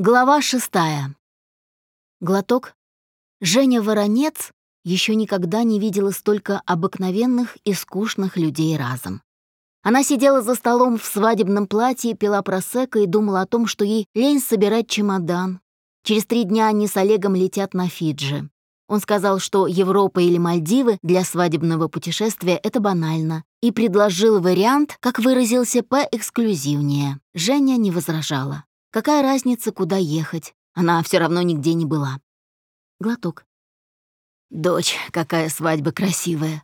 Глава шестая. Глоток. Женя Воронец еще никогда не видела столько обыкновенных и скучных людей разом. Она сидела за столом в свадебном платье, пила просека и думала о том, что ей лень собирать чемодан. Через три дня они с Олегом летят на Фиджи. Он сказал, что Европа или Мальдивы для свадебного путешествия — это банально, и предложил вариант, как выразился, поэксклюзивнее. Женя не возражала. Какая разница, куда ехать? Она все равно нигде не была. Глоток. «Дочь, какая свадьба красивая!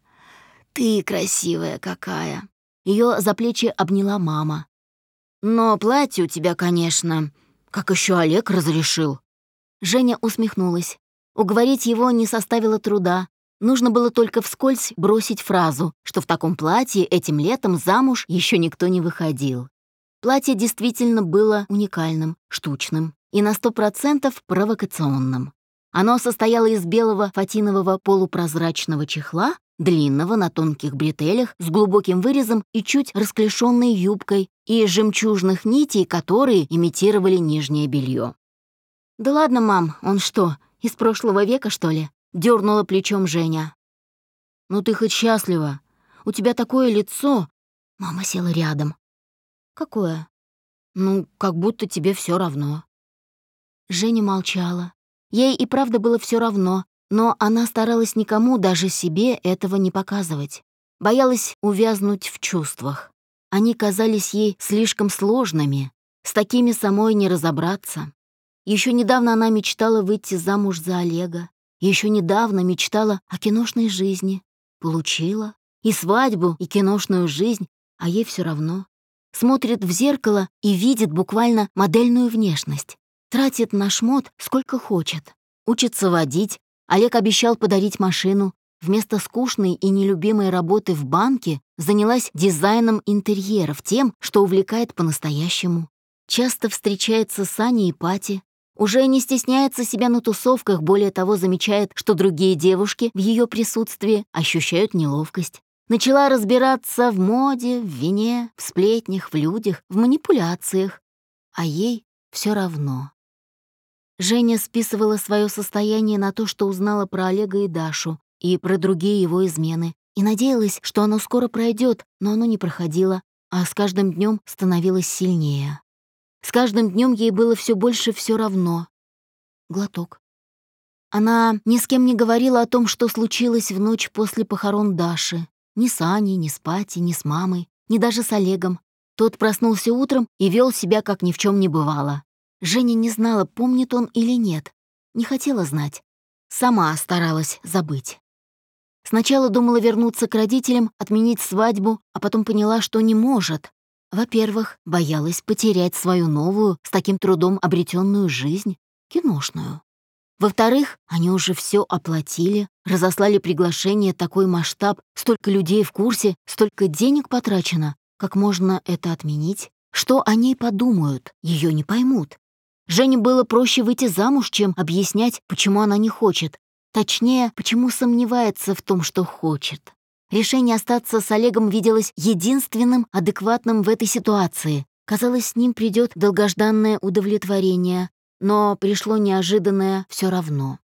Ты красивая какая!» Ее за плечи обняла мама. «Но платье у тебя, конечно, как еще Олег разрешил». Женя усмехнулась. Уговорить его не составило труда. Нужно было только вскользь бросить фразу, что в таком платье этим летом замуж еще никто не выходил. Платье действительно было уникальным, штучным и на сто процентов провокационным. Оно состояло из белого фатинового полупрозрачного чехла, длинного на тонких бретелях, с глубоким вырезом и чуть расклешенной юбкой, и жемчужных нитей, которые имитировали нижнее белье. «Да ладно, мам, он что, из прошлого века, что ли?» — дернула плечом Женя. «Ну ты хоть счастлива. У тебя такое лицо...» Мама села рядом. «Какое?» «Ну, как будто тебе все равно». Женя молчала. Ей и правда было все равно, но она старалась никому, даже себе, этого не показывать. Боялась увязнуть в чувствах. Они казались ей слишком сложными, с такими самой не разобраться. Еще недавно она мечтала выйти замуж за Олега. Еще недавно мечтала о киношной жизни. Получила. И свадьбу, и киношную жизнь, а ей все равно смотрит в зеркало и видит буквально модельную внешность. Тратит на шмот сколько хочет. Учится водить. Олег обещал подарить машину. Вместо скучной и нелюбимой работы в банке занялась дизайном интерьеров, тем, что увлекает по-настоящему. Часто встречается с Аней и Пати. Уже не стесняется себя на тусовках, более того, замечает, что другие девушки в ее присутствии ощущают неловкость. Начала разбираться в моде, в вине, в сплетнях, в людях, в манипуляциях. А ей все равно. Женя списывала свое состояние на то, что узнала про Олега и Дашу, и про другие его измены, и надеялась, что оно скоро пройдет, но оно не проходило, а с каждым днем становилось сильнее. С каждым днем ей было все больше все равно. Глоток. Она ни с кем не говорила о том, что случилось в ночь после похорон Даши, ни с Аней, ни с Пати, ни с мамой, ни даже с Олегом. Тот проснулся утром и вел себя, как ни в чем не бывало. Женя не знала, помнит он или нет. Не хотела знать. Сама старалась забыть. Сначала думала вернуться к родителям, отменить свадьбу, а потом поняла, что не может. Во-первых, боялась потерять свою новую, с таким трудом обретенную жизнь, киношную. Во-вторых, они уже все оплатили, разослали приглашение, такой масштаб, столько людей в курсе, столько денег потрачено. Как можно это отменить? Что о ней подумают? Ее не поймут. Жене было проще выйти замуж, чем объяснять, почему она не хочет. Точнее, почему сомневается в том, что хочет. Решение остаться с Олегом виделось единственным адекватным в этой ситуации. Казалось, с ним придет долгожданное удовлетворение, но пришло неожиданное все равно.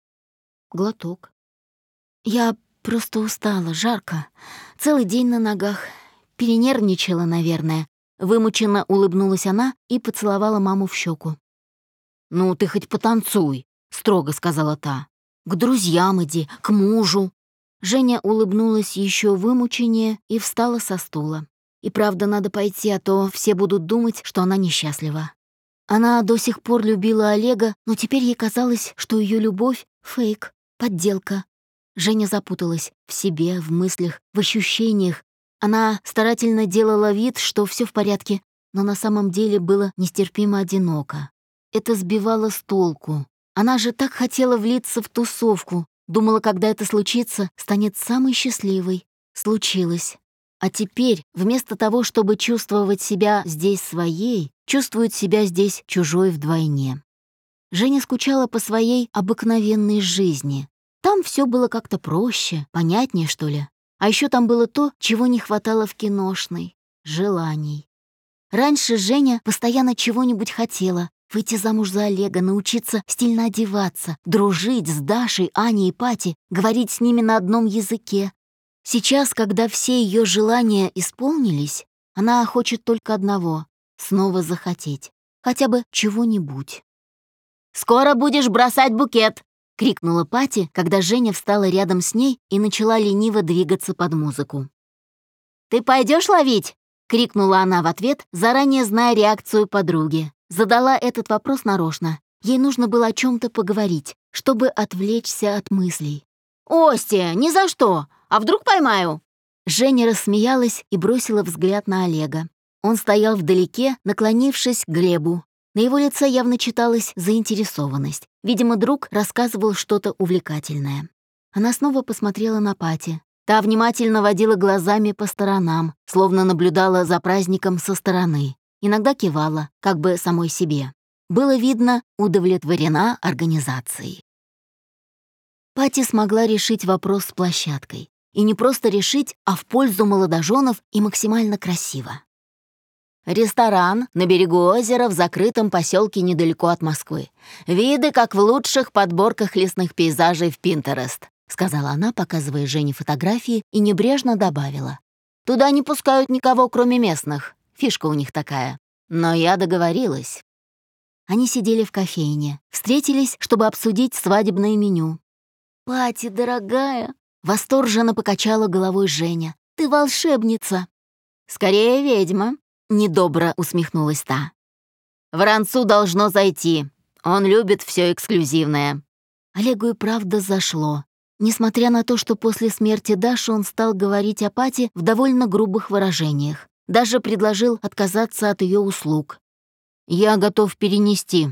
Глоток. Я просто устала, жарко. Целый день на ногах. Перенервничала, наверное. Вымученно улыбнулась она и поцеловала маму в щеку. «Ну, ты хоть потанцуй», — строго сказала та. «К друзьям иди, к мужу». Женя улыбнулась еще вымученнее и встала со стула. И правда, надо пойти, а то все будут думать, что она несчастлива. Она до сих пор любила Олега, но теперь ей казалось, что ее любовь — фейк, подделка. Женя запуталась в себе, в мыслях, в ощущениях. Она старательно делала вид, что все в порядке, но на самом деле было нестерпимо одиноко. Это сбивало с толку. Она же так хотела влиться в тусовку, думала, когда это случится, станет самой счастливой. Случилось. А теперь, вместо того, чтобы чувствовать себя здесь своей, чувствует себя здесь чужой вдвойне. Женя скучала по своей обыкновенной жизни. Там все было как-то проще, понятнее, что ли. А еще там было то, чего не хватало в киношной — желаний. Раньше Женя постоянно чего-нибудь хотела, Выйти замуж за Олега, научиться стильно одеваться, дружить с Дашей, Аней и Пати, говорить с ними на одном языке. Сейчас, когда все ее желания исполнились, она хочет только одного — снова захотеть. Хотя бы чего-нибудь. «Скоро будешь бросать букет!» — крикнула Пати, когда Женя встала рядом с ней и начала лениво двигаться под музыку. «Ты пойдешь ловить?» — крикнула она в ответ, заранее зная реакцию подруги. Задала этот вопрос нарочно. Ей нужно было о чем то поговорить, чтобы отвлечься от мыслей. «Ости, ни за что! А вдруг поймаю?» Женя рассмеялась и бросила взгляд на Олега. Он стоял вдалеке, наклонившись к Глебу. На его лице явно читалась заинтересованность. Видимо, друг рассказывал что-то увлекательное. Она снова посмотрела на Пати. Та внимательно водила глазами по сторонам, словно наблюдала за праздником со стороны. Иногда кивала, как бы самой себе. Было видно, удовлетворена организацией. Пати смогла решить вопрос с площадкой. И не просто решить, а в пользу молодоженов и максимально красиво. Ресторан на берегу озера в закрытом поселке недалеко от Москвы. Виды, как в лучших подборках лесных пейзажей в Пинтерест, сказала она, показывая Жене фотографии, и небрежно добавила. Туда не пускают никого, кроме местных. Фишка у них такая. Но я договорилась. Они сидели в кофейне, встретились, чтобы обсудить свадебное меню. «Пати, дорогая!» — восторженно покачала головой Женя. «Ты волшебница!» «Скорее ведьма!» Недобро усмехнулась та. «Воронцу должно зайти. Он любит все эксклюзивное». Олегу и правда зашло. Несмотря на то, что после смерти Даши он стал говорить о Пате в довольно грубых выражениях. Даже предложил отказаться от ее услуг. «Я готов перенести.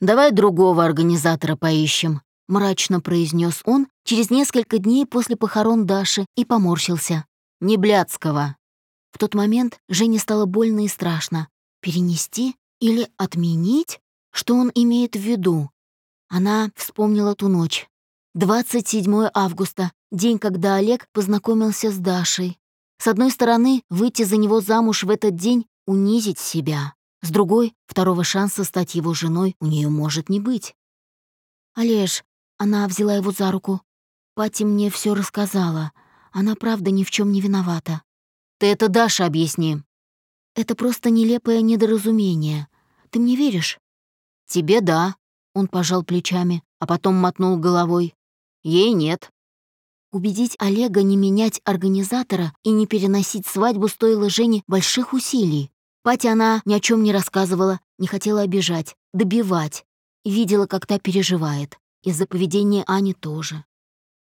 Давай другого организатора поищем», — мрачно произнес он через несколько дней после похорон Даши и поморщился. «Не Блядского. В тот момент Жене стало больно и страшно. Перенести или отменить? Что он имеет в виду? Она вспомнила ту ночь. 27 августа, день, когда Олег познакомился с Дашей. С одной стороны, выйти за него замуж в этот день — унизить себя. С другой, второго шанса стать его женой у нее может не быть. «Олеж», — она взяла его за руку, — «Пати мне все рассказала. Она правда ни в чем не виновата. Ты это Даша объясни. Это просто нелепое недоразумение. Ты мне веришь? Тебе да. Он пожал плечами, а потом мотнул головой. Ей нет. Убедить Олега не менять организатора и не переносить свадьбу стоило Жене больших усилий. Пати она ни о чем не рассказывала, не хотела обижать, добивать. Видела, как та переживает. Из-за поведения Ани тоже.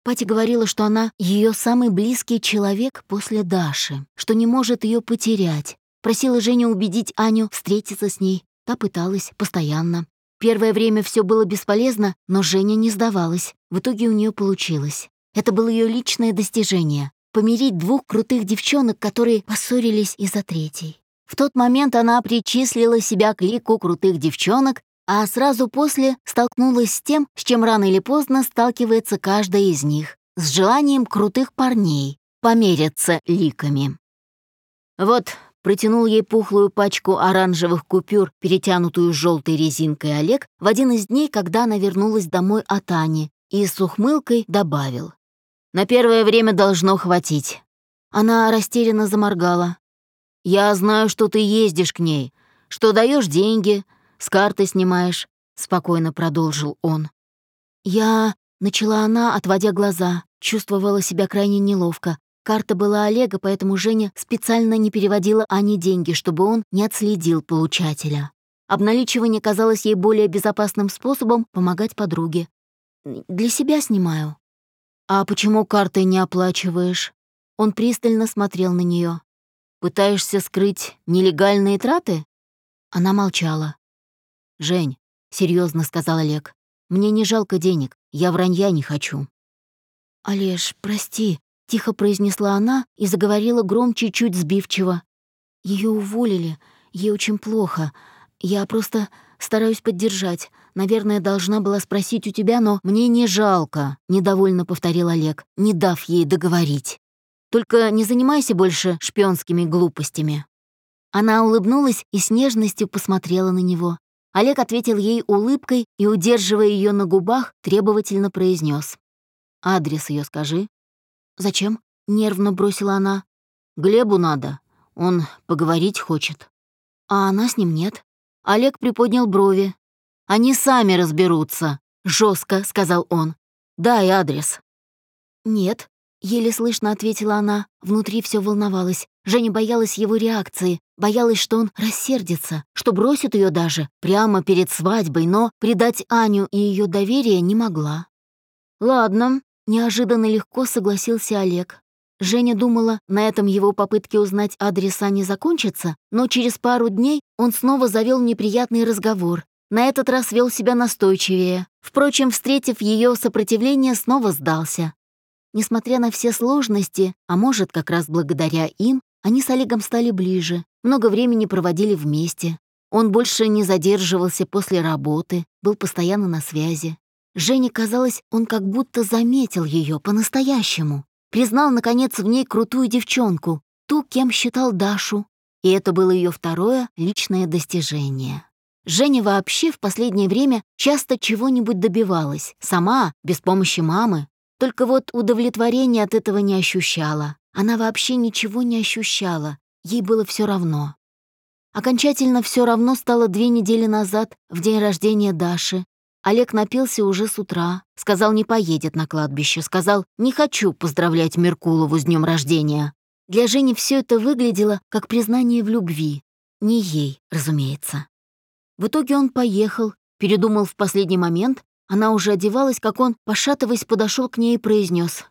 Пати говорила, что она ее самый близкий человек после Даши, что не может ее потерять. Просила Женю убедить Аню встретиться с ней. Та пыталась постоянно. Первое время все было бесполезно, но Женя не сдавалась. В итоге у нее получилось. Это было ее личное достижение — помирить двух крутых девчонок, которые поссорились из-за третьей. В тот момент она причислила себя к лику крутых девчонок а сразу после столкнулась с тем, с чем рано или поздно сталкивается каждая из них, с желанием крутых парней помериться ликами. Вот протянул ей пухлую пачку оранжевых купюр, перетянутую желтой резинкой Олег, в один из дней, когда она вернулась домой от Ани, и с ухмылкой добавил. «На первое время должно хватить». Она растерянно заморгала. «Я знаю, что ты ездишь к ней, что даешь деньги, с карты снимаешь», — спокойно продолжил он. «Я...» — начала она, отводя глаза. Чувствовала себя крайне неловко. Карта была Олега, поэтому Женя специально не переводила Ане деньги, чтобы он не отследил получателя. Обналичивание казалось ей более безопасным способом помогать подруге. «Для себя снимаю». «А почему картой не оплачиваешь?» Он пристально смотрел на нее. «Пытаешься скрыть нелегальные траты?» Она молчала. «Жень», — серьезно сказал Олег, — «мне не жалко денег, я вранья не хочу». «Олеж, прости», — тихо произнесла она и заговорила громче, чуть сбивчиво. Ее уволили, ей очень плохо. Я просто стараюсь поддержать. Наверное, должна была спросить у тебя, но мне не жалко», — недовольно повторил Олег, не дав ей договорить. «Только не занимайся больше шпионскими глупостями». Она улыбнулась и с нежностью посмотрела на него. Олег ответил ей улыбкой и, удерживая ее на губах, требовательно произнес: «Адрес ее скажи». «Зачем?» — нервно бросила она. «Глебу надо. Он поговорить хочет». «А она с ним нет?» Олег приподнял брови. «Они сами разберутся», — жестко сказал он. «Дай адрес». «Нет», — еле слышно ответила она. Внутри все волновалось. Женя боялась его реакции, боялась, что он рассердится, что бросит ее даже прямо перед свадьбой, но предать Аню и ее доверие не могла. «Ладно», — неожиданно легко согласился Олег. Женя думала, на этом его попытки узнать адрес Ани закончатся, но через пару дней он снова завел неприятный разговор. На этот раз вел себя настойчивее. Впрочем, встретив ее сопротивление, снова сдался. Несмотря на все сложности, а может, как раз благодаря им, они с Олегом стали ближе, много времени проводили вместе. Он больше не задерживался после работы, был постоянно на связи. Жене казалось, он как будто заметил ее по-настоящему. Признал, наконец, в ней крутую девчонку, ту, кем считал Дашу. И это было ее второе личное достижение. Женя вообще в последнее время часто чего-нибудь добивалась, сама, без помощи мамы, только вот удовлетворения от этого не ощущала. Она вообще ничего не ощущала. Ей было все равно. Окончательно все равно стало две недели назад, в день рождения Даши. Олег напился уже с утра, сказал, не поедет на кладбище, сказал, не хочу поздравлять Меркулову с днем рождения. Для Жени все это выглядело как признание в любви. Не ей, разумеется. В итоге он поехал, передумал в последний момент, она уже одевалась, как он, пошатываясь, подошел к ней и произнес: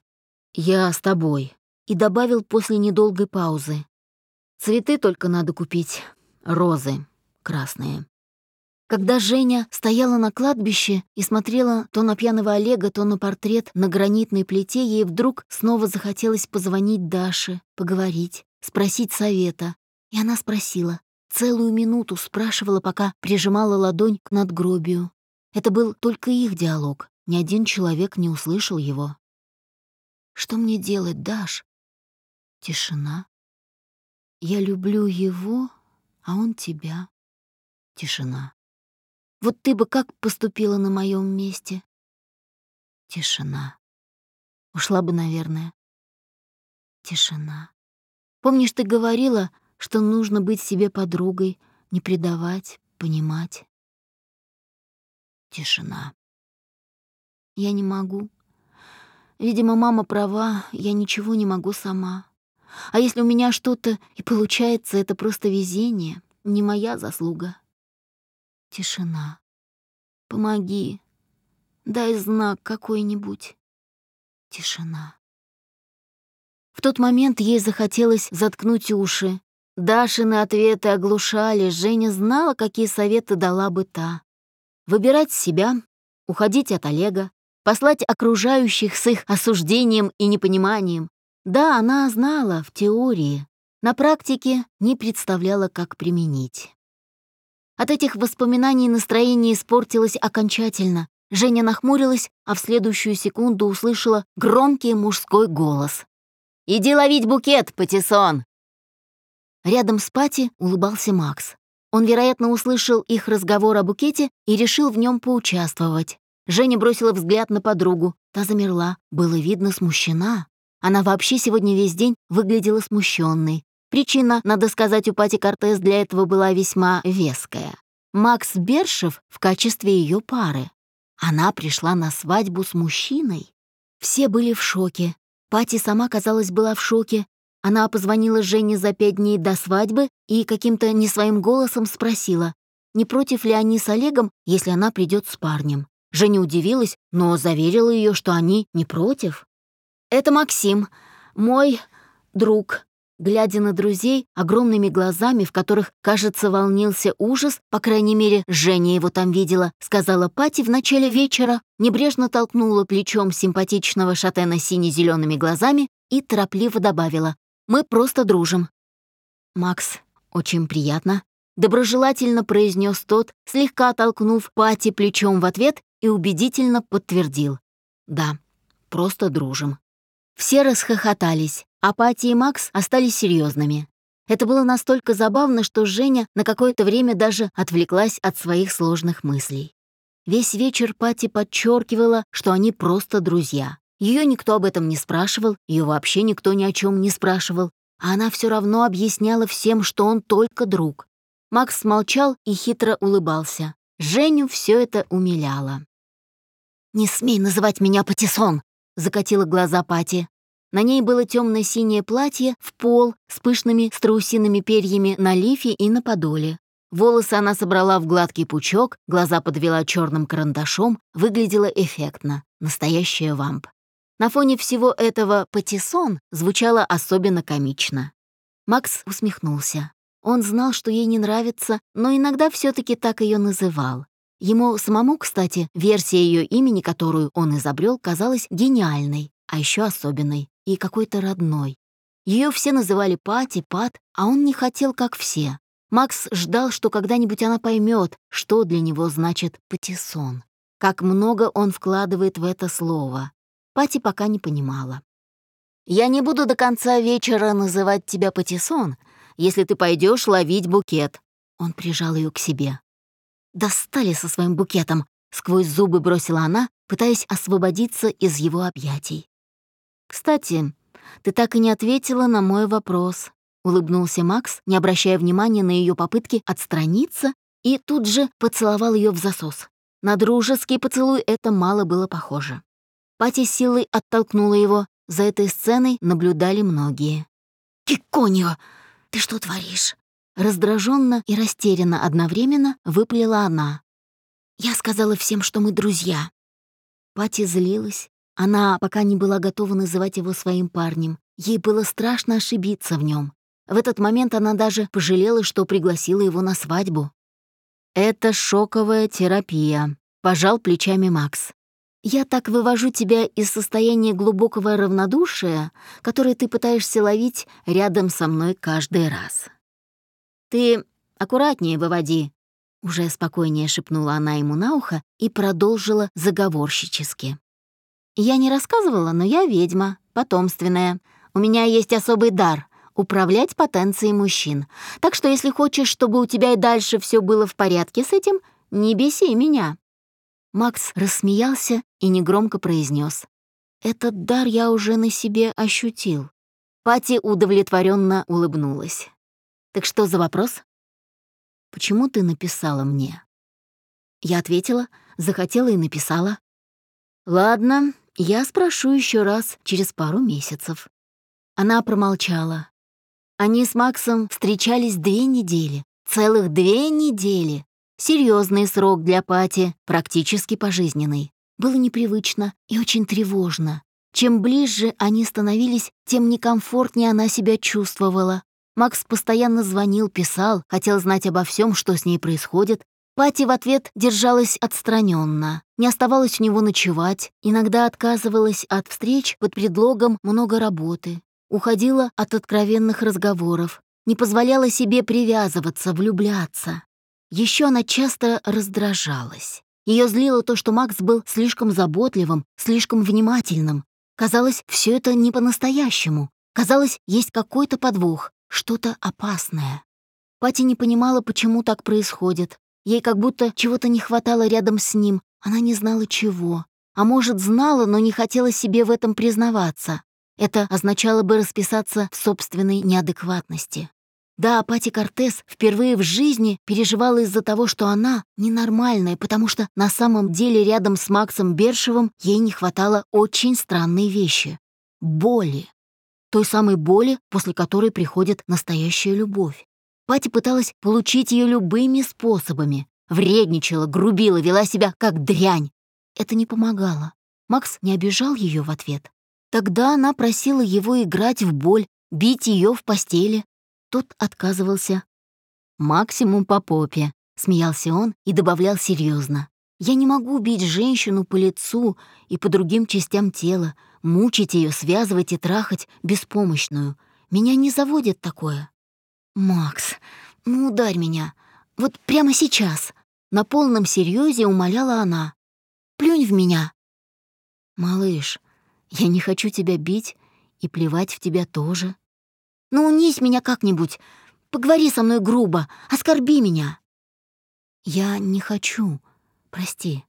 «Я с тобой», и добавил после недолгой паузы. «Цветы только надо купить, розы красные». Когда Женя стояла на кладбище и смотрела то на пьяного Олега, то на портрет на гранитной плите, ей вдруг снова захотелось позвонить Даше, поговорить, спросить совета. И она спросила. Целую минуту спрашивала, пока прижимала ладонь к надгробию. Это был только их диалог, ни один человек не услышал его. «Что мне делать, Даш?» Тишина. «Я люблю его, а он тебя». Тишина. «Вот ты бы как поступила на моем месте?» Тишина. Ушла бы, наверное. Тишина. Помнишь, ты говорила, что нужно быть себе подругой, не предавать, понимать? Тишина. Я не могу. Видимо, мама права, я ничего не могу сама. А если у меня что-то и получается, это просто везение, не моя заслуга. Тишина. Помоги. Дай знак какой-нибудь. Тишина. В тот момент ей захотелось заткнуть уши. Дашины ответы оглушали, Женя знала, какие советы дала бы та. Выбирать себя, уходить от Олега, послать окружающих с их осуждением и непониманием. Да, она знала в теории, на практике не представляла, как применить. От этих воспоминаний настроение испортилось окончательно. Женя нахмурилась, а в следующую секунду услышала громкий мужской голос. «Иди ловить букет, Патиссон!» Рядом с Пати улыбался Макс. Он, вероятно, услышал их разговор о букете и решил в нем поучаствовать. Женя бросила взгляд на подругу. Та замерла, было видно, смущена. Она вообще сегодня весь день выглядела смущенной. Причина, надо сказать, у Пати Кортес для этого была весьма веская. Макс Бершев в качестве ее пары. Она пришла на свадьбу с мужчиной. Все были в шоке. Пати сама, казалось, была в шоке, она позвонила Жене за пять дней до свадьбы и каким-то не своим голосом спросила, не против ли они с Олегом, если она придет с парнем. Женя удивилась, но заверила ее, что они не против. «Это Максим, мой друг», Глядя на друзей огромными глазами, в которых, кажется, волнился ужас, по крайней мере, Женя его там видела, сказала Пати в начале вечера, небрежно толкнула плечом симпатичного шатена сине-зелеными глазами и торопливо добавила мы просто дружим». «Макс, очень приятно», — доброжелательно произнес тот, слегка толкнув Пати плечом в ответ и убедительно подтвердил. «Да, просто дружим». Все расхохотались, а Пати и Макс остались серьезными. Это было настолько забавно, что Женя на какое-то время даже отвлеклась от своих сложных мыслей. Весь вечер Пати подчеркивала, что они просто друзья. Ее никто об этом не спрашивал, ее вообще никто ни о чем не спрашивал, а она все равно объясняла всем, что он только друг. Макс молчал и хитро улыбался. Женю все это умиляло. «Не смей называть меня Патиссон!» — закатила глаза Пати. На ней было темно-синее платье в пол с пышными страусиными перьями на лифе и на подоле. Волосы она собрала в гладкий пучок, глаза подвела черным карандашом, выглядела эффектно, настоящая вамп. На фоне всего этого патиссон звучало особенно комично. Макс усмехнулся. Он знал, что ей не нравится, но иногда все таки так ее называл. Ему самому, кстати, версия ее имени, которую он изобрел, казалась гениальной, а еще особенной и какой-то родной. Ее все называли Пати, Пат, а он не хотел, как все. Макс ждал, что когда-нибудь она поймет, что для него значит «патиссон». Как много он вкладывает в это слово. Пати пока не понимала. «Я не буду до конца вечера называть тебя Патиссон, если ты пойдешь ловить букет». Он прижал ее к себе. «Достали со своим букетом», — сквозь зубы бросила она, пытаясь освободиться из его объятий. «Кстати, ты так и не ответила на мой вопрос», — улыбнулся Макс, не обращая внимания на ее попытки отстраниться, и тут же поцеловал ее в засос. На дружеский поцелуй это мало было похоже. Пати силой оттолкнула его, за этой сценой наблюдали многие. «Киконьо, ты что творишь?» Раздраженно и растерянно одновременно выплела она. «Я сказала всем, что мы друзья». Пати злилась, она пока не была готова называть его своим парнем. Ей было страшно ошибиться в нем. В этот момент она даже пожалела, что пригласила его на свадьбу. «Это шоковая терапия», — пожал плечами Макс. «Я так вывожу тебя из состояния глубокого равнодушия, которое ты пытаешься ловить рядом со мной каждый раз». «Ты аккуратнее выводи», — уже спокойнее шепнула она ему на ухо и продолжила заговорщически. Я не рассказывала, но я ведьма, потомственная. У меня есть особый дар — управлять потенцией мужчин. Так что если хочешь, чтобы у тебя и дальше все было в порядке с этим, не беси меня». Макс рассмеялся и негромко произнес: «Этот дар я уже на себе ощутил». Пати удовлетворенно улыбнулась. «Так что за вопрос?» «Почему ты написала мне?» Я ответила, захотела и написала. «Ладно, я спрошу еще раз через пару месяцев. Она промолчала. Они с Максом встречались две недели. Целых две недели. Серьезный срок для Пати, практически пожизненный. Было непривычно и очень тревожно. Чем ближе они становились, тем некомфортнее она себя чувствовала. Макс постоянно звонил, писал, хотел знать обо всем, что с ней происходит, Пати в ответ держалась отстраненно, не оставалась у него ночевать, иногда отказывалась от встреч под предлогом много работы, уходила от откровенных разговоров, не позволяла себе привязываться, влюбляться. Еще она часто раздражалась. Ее злило то, что Макс был слишком заботливым, слишком внимательным. Казалось, все это не по-настоящему. Казалось, есть какой-то подвох, что-то опасное. Пати не понимала, почему так происходит, Ей как будто чего-то не хватало рядом с ним, она не знала чего. А может, знала, но не хотела себе в этом признаваться. Это означало бы расписаться в собственной неадекватности. Да, Пати Кортес впервые в жизни переживала из-за того, что она ненормальная, потому что на самом деле рядом с Максом Бершевым ей не хватало очень странной вещи — боли. Той самой боли, после которой приходит настоящая любовь. Пати пыталась получить ее любыми способами. Вредничала, грубила, вела себя как дрянь. Это не помогало. Макс не обижал ее в ответ. Тогда она просила его играть в боль, бить ее в постели. Тот отказывался. «Максимум по попе», — смеялся он и добавлял серьезно. «Я не могу бить женщину по лицу и по другим частям тела, мучить ее, связывать и трахать беспомощную. Меня не заводит такое». «Макс, ну ударь меня. Вот прямо сейчас». На полном серьезе умоляла она. «Плюнь в меня». «Малыш, я не хочу тебя бить и плевать в тебя тоже. Ну унись меня как-нибудь. Поговори со мной грубо, оскорби меня». «Я не хочу. Прости».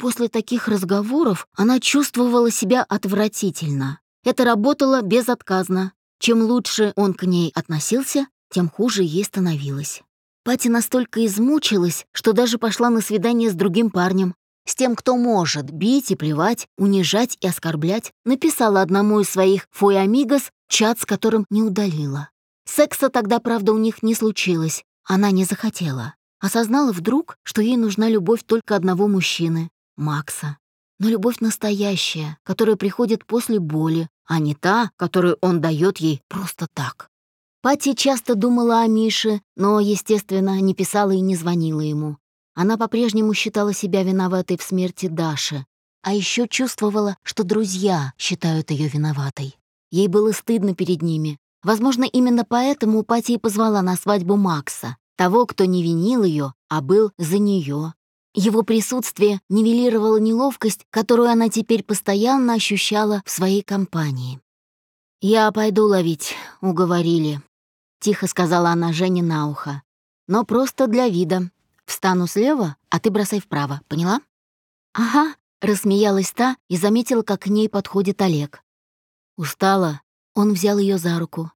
После таких разговоров она чувствовала себя отвратительно. Это работало безотказно. Чем лучше он к ней относился, тем хуже ей становилось. Пати настолько измучилась, что даже пошла на свидание с другим парнем, с тем, кто может бить и плевать, унижать и оскорблять, написала одному из своих «фуй-амигос» чат, с которым не удалила. Секса тогда, правда, у них не случилось, она не захотела. Осознала вдруг, что ей нужна любовь только одного мужчины — Макса. Но любовь настоящая, которая приходит после боли, а не та, которую он дает ей просто так. Пати часто думала о Мише, но, естественно, не писала и не звонила ему. Она по-прежнему считала себя виноватой в смерти Даши, а еще чувствовала, что друзья считают ее виноватой. Ей было стыдно перед ними. Возможно, именно поэтому Пати и позвала на свадьбу Макса, того, кто не винил ее, а был за нее. Его присутствие нивелировало неловкость, которую она теперь постоянно ощущала в своей компании. «Я пойду ловить», — уговорили. Тихо сказала она Жене на ухо. «Но просто для вида. Встану слева, а ты бросай вправо, поняла?» «Ага», — рассмеялась та и заметила, как к ней подходит Олег. «Устала?» Он взял ее за руку.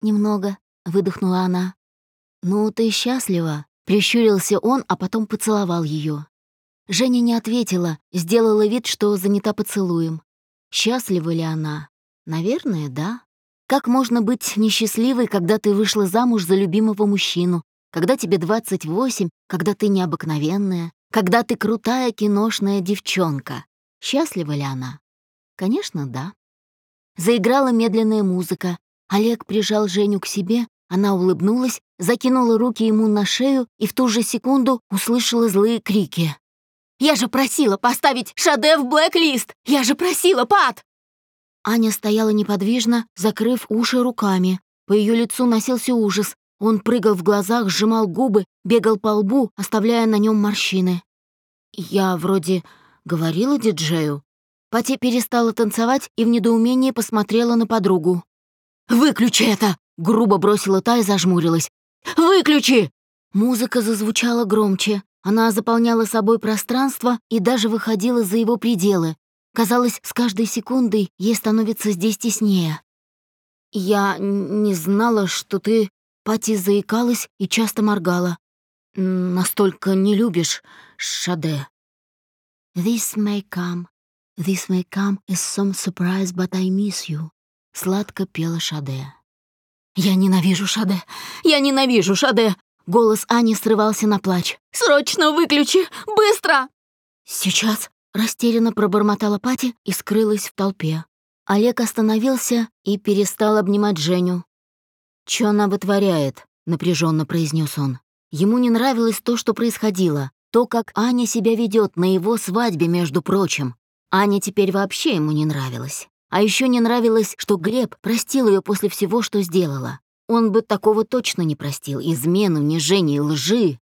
«Немного», — выдохнула она. «Ну, ты счастлива?» — прищурился он, а потом поцеловал ее. Женя не ответила, сделала вид, что занята поцелуем. Счастлива ли она? Наверное, да. Как можно быть несчастливой, когда ты вышла замуж за любимого мужчину, когда тебе 28, когда ты необыкновенная, когда ты крутая киношная девчонка. Счастлива ли она? Конечно, да. Заиграла медленная музыка. Олег прижал Женю к себе, она улыбнулась, закинула руки ему на шею и в ту же секунду услышала злые крики. «Я же просила поставить Шаде в блэк-лист! Я же просила, Пат!» Аня стояла неподвижно, закрыв уши руками. По ее лицу носился ужас. Он прыгал в глазах, сжимал губы, бегал по лбу, оставляя на нем морщины. Я вроде говорила диджею. Пати перестала танцевать и в недоумении посмотрела на подругу. «Выключи это!» — грубо бросила та и зажмурилась. «Выключи!» Музыка зазвучала громче. Она заполняла собой пространство и даже выходила за его пределы. Казалось, с каждой секундой ей становится здесь теснее. «Я не знала, что ты Пати заикалась и часто моргала. «Настолько не любишь Шаде». «This may come, this may come as some surprise, but I miss you», — сладко пела Шаде. «Я ненавижу Шаде! Я ненавижу Шаде!» Голос Ани срывался на плач. «Срочно выключи! Быстро!» «Сейчас!» — растерянно пробормотала Пати и скрылась в толпе. Олег остановился и перестал обнимать Женю, «Чё она вытворяет?» — напряженно произнес он. Ему не нравилось то, что происходило, то, как Аня себя ведет на его свадьбе, между прочим. Аня теперь вообще ему не нравилась. А еще не нравилось, что Глеб простил ее после всего, что сделала. Он бы такого точно не простил, измену, унижение, лжи.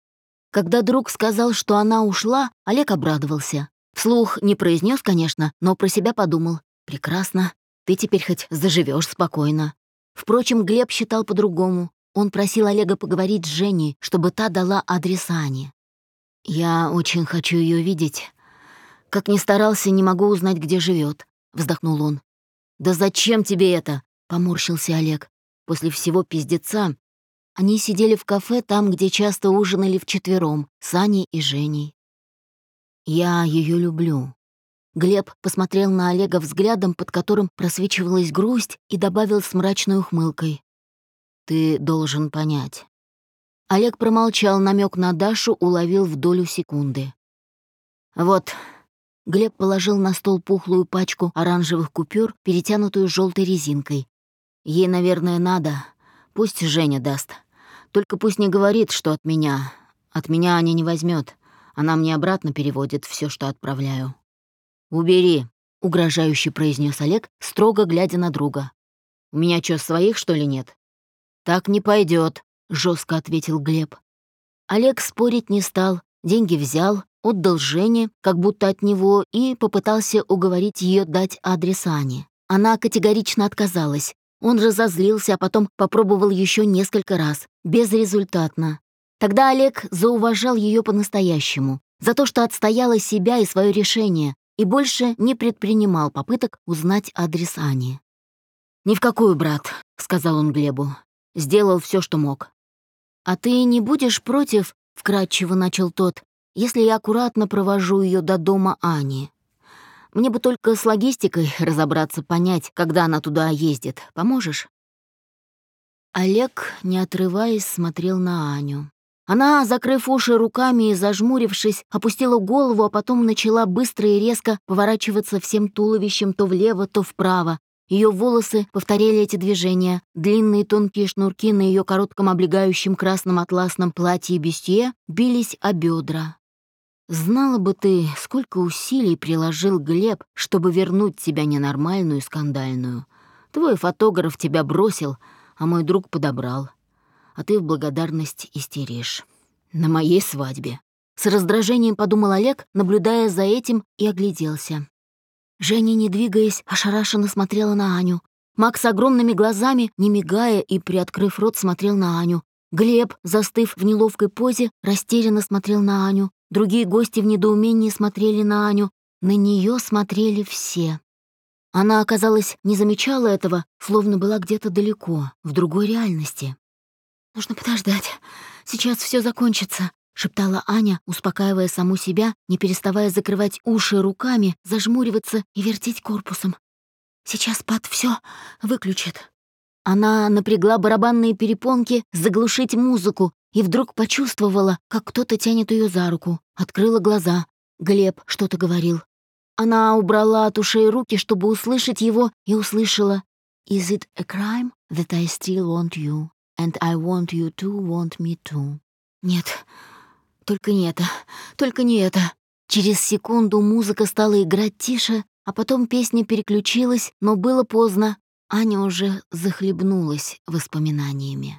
Когда друг сказал, что она ушла, Олег обрадовался. Вслух не произнес, конечно, но про себя подумал. «Прекрасно, ты теперь хоть заживешь спокойно. Впрочем, Глеб считал по-другому. Он просил Олега поговорить с Женей, чтобы та дала адрес Ани. «Я очень хочу ее видеть. Как ни старался, не могу узнать, где живет, вздохнул он. «Да зачем тебе это?» — поморщился Олег. После всего пиздеца они сидели в кафе там, где часто ужинали вчетвером, с Аней и Женей. «Я ее люблю», Глеб посмотрел на Олега взглядом, под которым просвечивалась грусть, и добавил с мрачной ухмылкой. «Ты должен понять». Олег промолчал, намек на Дашу уловил в долю секунды. «Вот». Глеб положил на стол пухлую пачку оранжевых купюр, перетянутую желтой резинкой. «Ей, наверное, надо. Пусть Женя даст. Только пусть не говорит, что от меня. От меня Аня не возьмет. Она мне обратно переводит все, что отправляю». «Убери», — угрожающе произнес Олег, строго глядя на друга. «У меня что, своих, что ли, нет?» «Так не пойдет, жестко ответил Глеб. Олег спорить не стал, деньги взял, отдал Жене, как будто от него, и попытался уговорить ее дать адрес Ани. Она категорично отказалась. Он разозлился, а потом попробовал еще несколько раз. Безрезультатно. Тогда Олег зауважал ее по-настоящему. За то, что отстояла себя и свое решение, и больше не предпринимал попыток узнать адрес Ани. «Ни в какую, брат», — сказал он Глебу. «Сделал все, что мог». «А ты не будешь против?» — вкратчиво начал тот. «Если я аккуратно провожу ее до дома Ани. Мне бы только с логистикой разобраться, понять, когда она туда ездит. Поможешь?» Олег, не отрываясь, смотрел на Аню. Она, закрыв уши руками и зажмурившись, опустила голову, а потом начала быстро и резко поворачиваться всем туловищем то влево, то вправо. Ее волосы повторяли эти движения. Длинные тонкие шнурки на ее коротком облегающем красном атласном платье бюстье бились о бедра. Знала бы ты, сколько усилий приложил Глеб, чтобы вернуть тебя ненормальную и скандальную. Твой фотограф тебя бросил, а мой друг подобрал. А ты в благодарность истеришь. На моей свадьбе. С раздражением подумал Олег, наблюдая за этим, и огляделся. Женя, не двигаясь, ошарашенно смотрела на Аню. Макс огромными глазами, не мигая и приоткрыв рот, смотрел на Аню. Глеб, застыв в неловкой позе, растерянно смотрел на Аню. Другие гости в недоумении смотрели на Аню. На нее смотрели все. Она, оказалось, не замечала этого, словно была где-то далеко, в другой реальности. «Нужно подождать. Сейчас все закончится», — шептала Аня, успокаивая саму себя, не переставая закрывать уши руками, зажмуриваться и вертеть корпусом. «Сейчас пад все выключит». Она напрягла барабанные перепонки заглушить музыку, и вдруг почувствовала, как кто-то тянет ее за руку. Открыла глаза. Глеб что-то говорил. Она убрала от ушей руки, чтобы услышать его, и услышала «Is it a crime that I still want you, and I want you to want me too?» «Нет, только не это, только не это». Через секунду музыка стала играть тише, а потом песня переключилась, но было поздно. Аня уже захлебнулась воспоминаниями.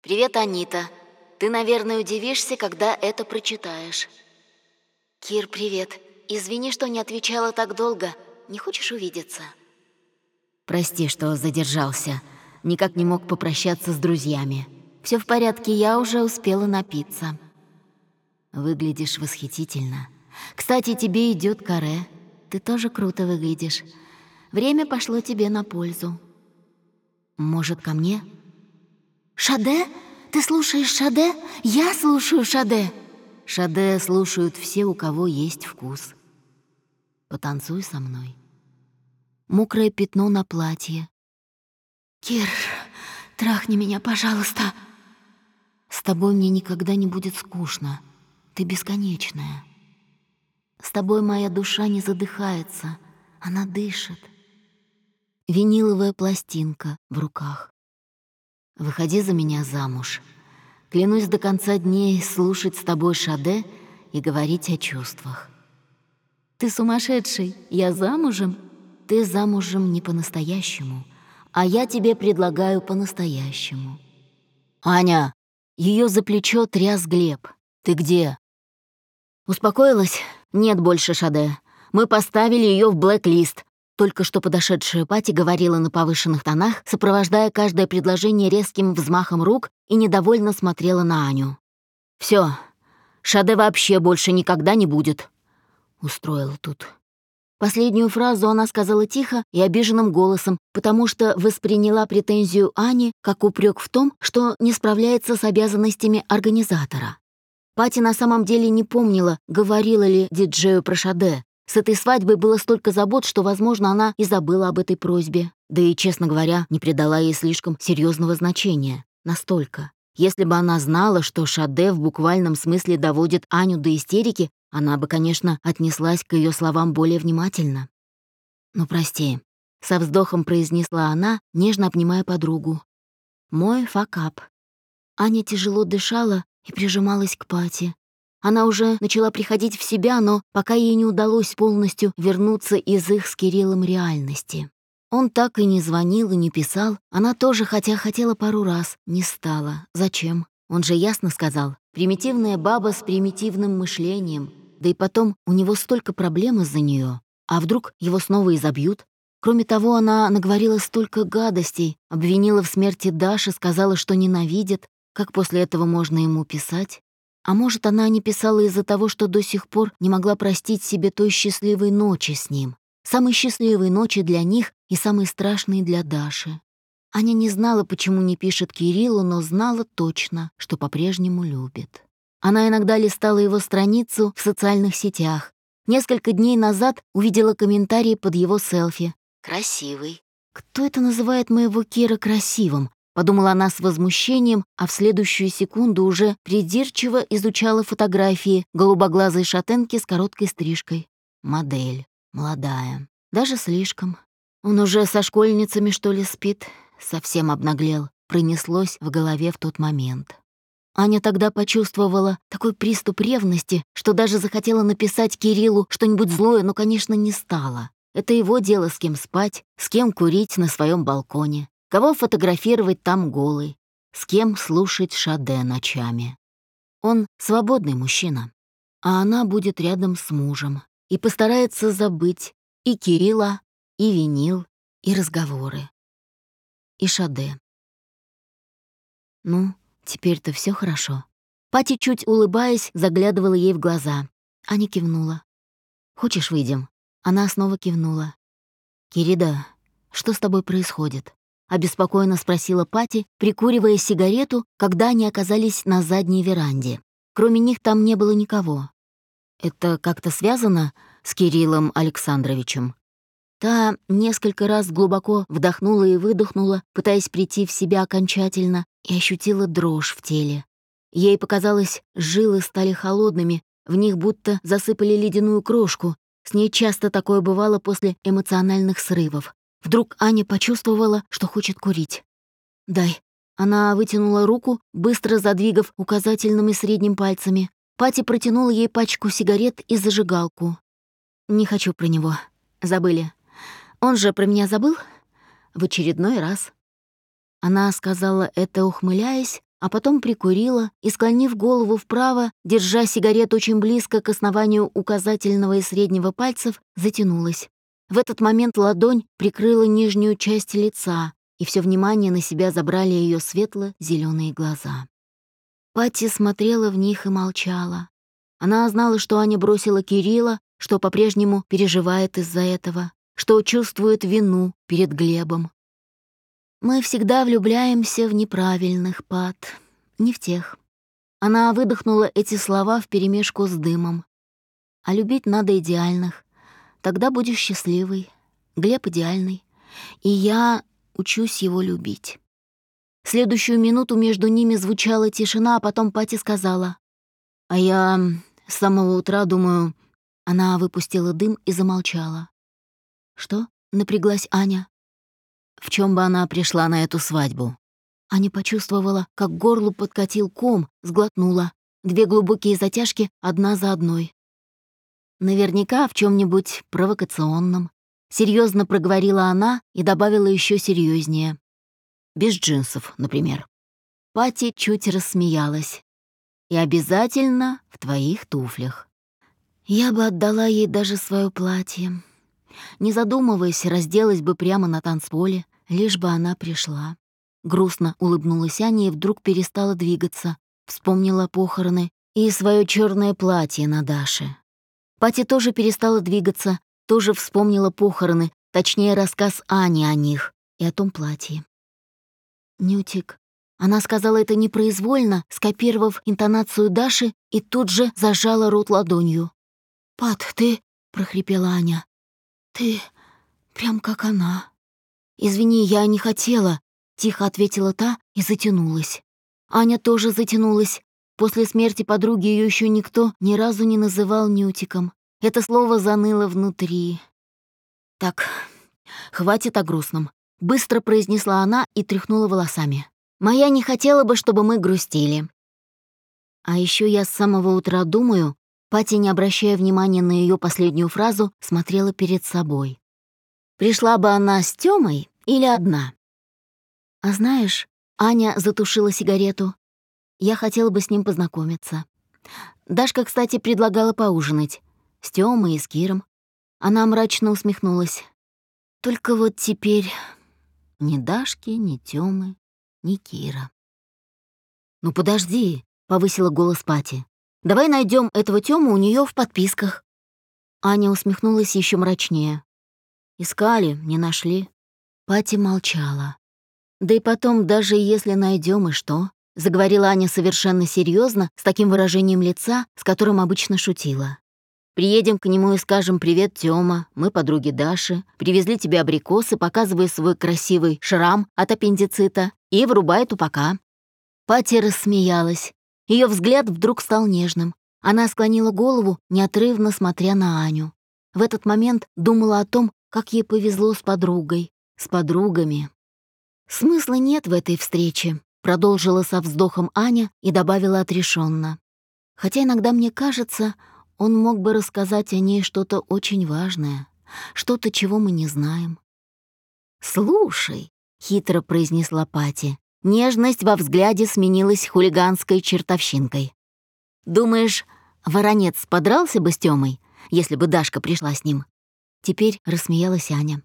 «Привет, Анита. Ты, наверное, удивишься, когда это прочитаешь». «Кир, привет. Извини, что не отвечала так долго. Не хочешь увидеться?» «Прости, что задержался. Никак не мог попрощаться с друзьями. Все в порядке, я уже успела напиться». «Выглядишь восхитительно. Кстати, тебе идет каре. Ты тоже круто выглядишь. Время пошло тебе на пользу». «Может, ко мне?» «Шаде? Ты слушаешь Шаде? Я слушаю Шаде!» Шаде слушают все, у кого есть вкус. Потанцуй со мной. Мокрое пятно на платье. «Кир, трахни меня, пожалуйста!» «С тобой мне никогда не будет скучно. Ты бесконечная. С тобой моя душа не задыхается, она дышит. Виниловая пластинка в руках. Выходи за меня замуж. Клянусь до конца дней слушать с тобой Шаде и говорить о чувствах. Ты сумасшедший, я замужем? Ты замужем не по-настоящему, а я тебе предлагаю по-настоящему. Аня, ее за плечо тряс Глеб. Ты где? Успокоилась? Нет больше Шаде. Мы поставили ее в блэк-лист. Только что подошедшая Пати говорила на повышенных тонах, сопровождая каждое предложение резким взмахом рук и недовольно смотрела на Аню. Все, Шаде вообще больше никогда не будет», — устроил тут. Последнюю фразу она сказала тихо и обиженным голосом, потому что восприняла претензию Ани как упрек в том, что не справляется с обязанностями организатора. Пати на самом деле не помнила, говорила ли диджею про Шаде, с этой свадьбой было столько забот, что, возможно, она и забыла об этой просьбе. Да и, честно говоря, не придала ей слишком серьезного значения. Настолько. Если бы она знала, что Шаде в буквальном смысле доводит Аню до истерики, она бы, конечно, отнеслась к ее словам более внимательно. «Ну, прости», — со вздохом произнесла она, нежно обнимая подругу. «Мой факап». Аня тяжело дышала и прижималась к Пати. Она уже начала приходить в себя, но пока ей не удалось полностью вернуться из их с Кириллом реальности. Он так и не звонил и не писал. Она тоже, хотя хотела пару раз, не стала. Зачем? Он же ясно сказал. Примитивная баба с примитивным мышлением. Да и потом, у него столько проблем из-за нее. А вдруг его снова изобьют? Кроме того, она наговорила столько гадостей, обвинила в смерти Даши, сказала, что ненавидит, как после этого можно ему писать. А может, она не писала из-за того, что до сих пор не могла простить себе той счастливой ночи с ним. Самой счастливой ночи для них и самой страшной для Даши. Аня не знала, почему не пишет Кириллу, но знала точно, что по-прежнему любит. Она иногда листала его страницу в социальных сетях. Несколько дней назад увидела комментарии под его селфи. «Красивый». «Кто это называет моего Кира красивым?» Подумала она с возмущением, а в следующую секунду уже придирчиво изучала фотографии голубоглазой шатенки с короткой стрижкой. Модель. Молодая. Даже слишком. Он уже со школьницами, что ли, спит? Совсем обнаглел. Пронеслось в голове в тот момент. Аня тогда почувствовала такой приступ ревности, что даже захотела написать Кириллу что-нибудь злое, но, конечно, не стала. Это его дело, с кем спать, с кем курить на своем балконе, кого фотографировать там голый, с кем слушать шаде ночами. Он свободный мужчина, а она будет рядом с мужем и постарается забыть и Кирилла, и винил, и разговоры, и шаде. Ну, Теперь-то все хорошо. Пати, чуть улыбаясь, заглядывала ей в глаза. Аня кивнула. «Хочешь, выйдем?» Она снова кивнула. «Кирида, что с тобой происходит?» Обеспокоенно спросила Пати, прикуривая сигарету, когда они оказались на задней веранде. Кроме них там не было никого. «Это как-то связано с Кириллом Александровичем?» Та несколько раз глубоко вдохнула и выдохнула, пытаясь прийти в себя окончательно, и ощутила дрожь в теле. Ей показалось, жилы стали холодными, в них будто засыпали ледяную крошку. С ней часто такое бывало после эмоциональных срывов. Вдруг Аня почувствовала, что хочет курить. «Дай». Она вытянула руку, быстро задвигав указательным и средним пальцами. Пати протянула ей пачку сигарет и зажигалку. «Не хочу про него. Забыли. Он же про меня забыл?» В очередной раз. Она сказала это, ухмыляясь, а потом прикурила и, склонив голову вправо, держа сигарету очень близко к основанию указательного и среднего пальцев, затянулась. В этот момент ладонь прикрыла нижнюю часть лица, и все внимание на себя забрали ее светло зеленые глаза. Патти смотрела в них и молчала. Она знала, что Аня бросила Кирилла, что по-прежнему переживает из-за этого, что чувствует вину перед Глебом, мы всегда влюбляемся в неправильных, Пат, не в тех. Она выдохнула эти слова вперемешку с дымом. А любить надо идеальных. Тогда будешь счастливый. Глеб идеальный. И я учусь его любить. Следующую минуту между ними звучала тишина, а потом Пати сказала. «А я с самого утра думаю...» Она выпустила дым и замолчала. «Что?» — напряглась Аня. В чем бы она пришла на эту свадьбу? Аня почувствовала, как горлу подкатил ком, сглотнула. Две глубокие затяжки, одна за одной. Наверняка в чем нибудь провокационном. Серьезно проговорила она и добавила еще серьезнее. Без джинсов, например. Пати чуть рассмеялась. И обязательно в твоих туфлях. Я бы отдала ей даже свое платье. Не задумываясь, разделась бы прямо на танцполе, лишь бы она пришла. Грустно улыбнулась Аня и вдруг перестала двигаться. Вспомнила похороны и свое черное платье на Даше. Пати тоже перестала двигаться, тоже вспомнила похороны, точнее рассказ Ани о них и о том платье. Нютик. Она сказала это непроизвольно, скопировав интонацию Даши и тут же зажала рот ладонью. «Пат, ты...» — прохрипела Аня. «Ты прям как она». «Извини, я не хотела», — тихо ответила та и затянулась. Аня тоже затянулась. После смерти подруги ее еще никто ни разу не называл Нютиком. Это слово заныло внутри. «Так, хватит о грустном», — быстро произнесла она и тряхнула волосами. «Моя не хотела бы, чтобы мы грустили». А еще я с самого утра думаю, Пати, не обращая внимания на ее последнюю фразу, смотрела перед собой. Пришла бы она с Тёмой или одна? А знаешь, Аня затушила сигарету. Я хотела бы с ним познакомиться. Дашка, кстати, предлагала поужинать. С Тёмой и с Киром. Она мрачно усмехнулась. Только вот теперь ни Дашки, ни Тёмы, ни Кира. «Ну подожди», — повысила голос Пати. «Давай найдем этого Тёму у нее в подписках». Аня усмехнулась еще мрачнее. «Искали, не нашли». Пати молчала. «Да и потом, даже если найдем, и что?» — заговорила Аня совершенно серьезно, с таким выражением лица, с которым обычно шутила. Приедем к нему и скажем «Привет, Тёма, мы подруги Даши, привезли тебе абрикосы, показывая свой красивый шрам от аппендицита и врубай тупака». Пати рассмеялась. Ее взгляд вдруг стал нежным. Она склонила голову, неотрывно смотря на Аню. В этот момент думала о том, как ей повезло с подругой, с подругами. «Смысла нет в этой встрече», — продолжила со вздохом Аня и добавила отрешенно. «Хотя иногда мне кажется, он мог бы рассказать о ней что-то очень важное, что-то, чего мы не знаем. «Слушай», — хитро произнесла Пати, нежность во взгляде сменилась хулиганской чертовщинкой. «Думаешь, воронец подрался бы с Тёмой, если бы Дашка пришла с ним?» Теперь рассмеялась Аня.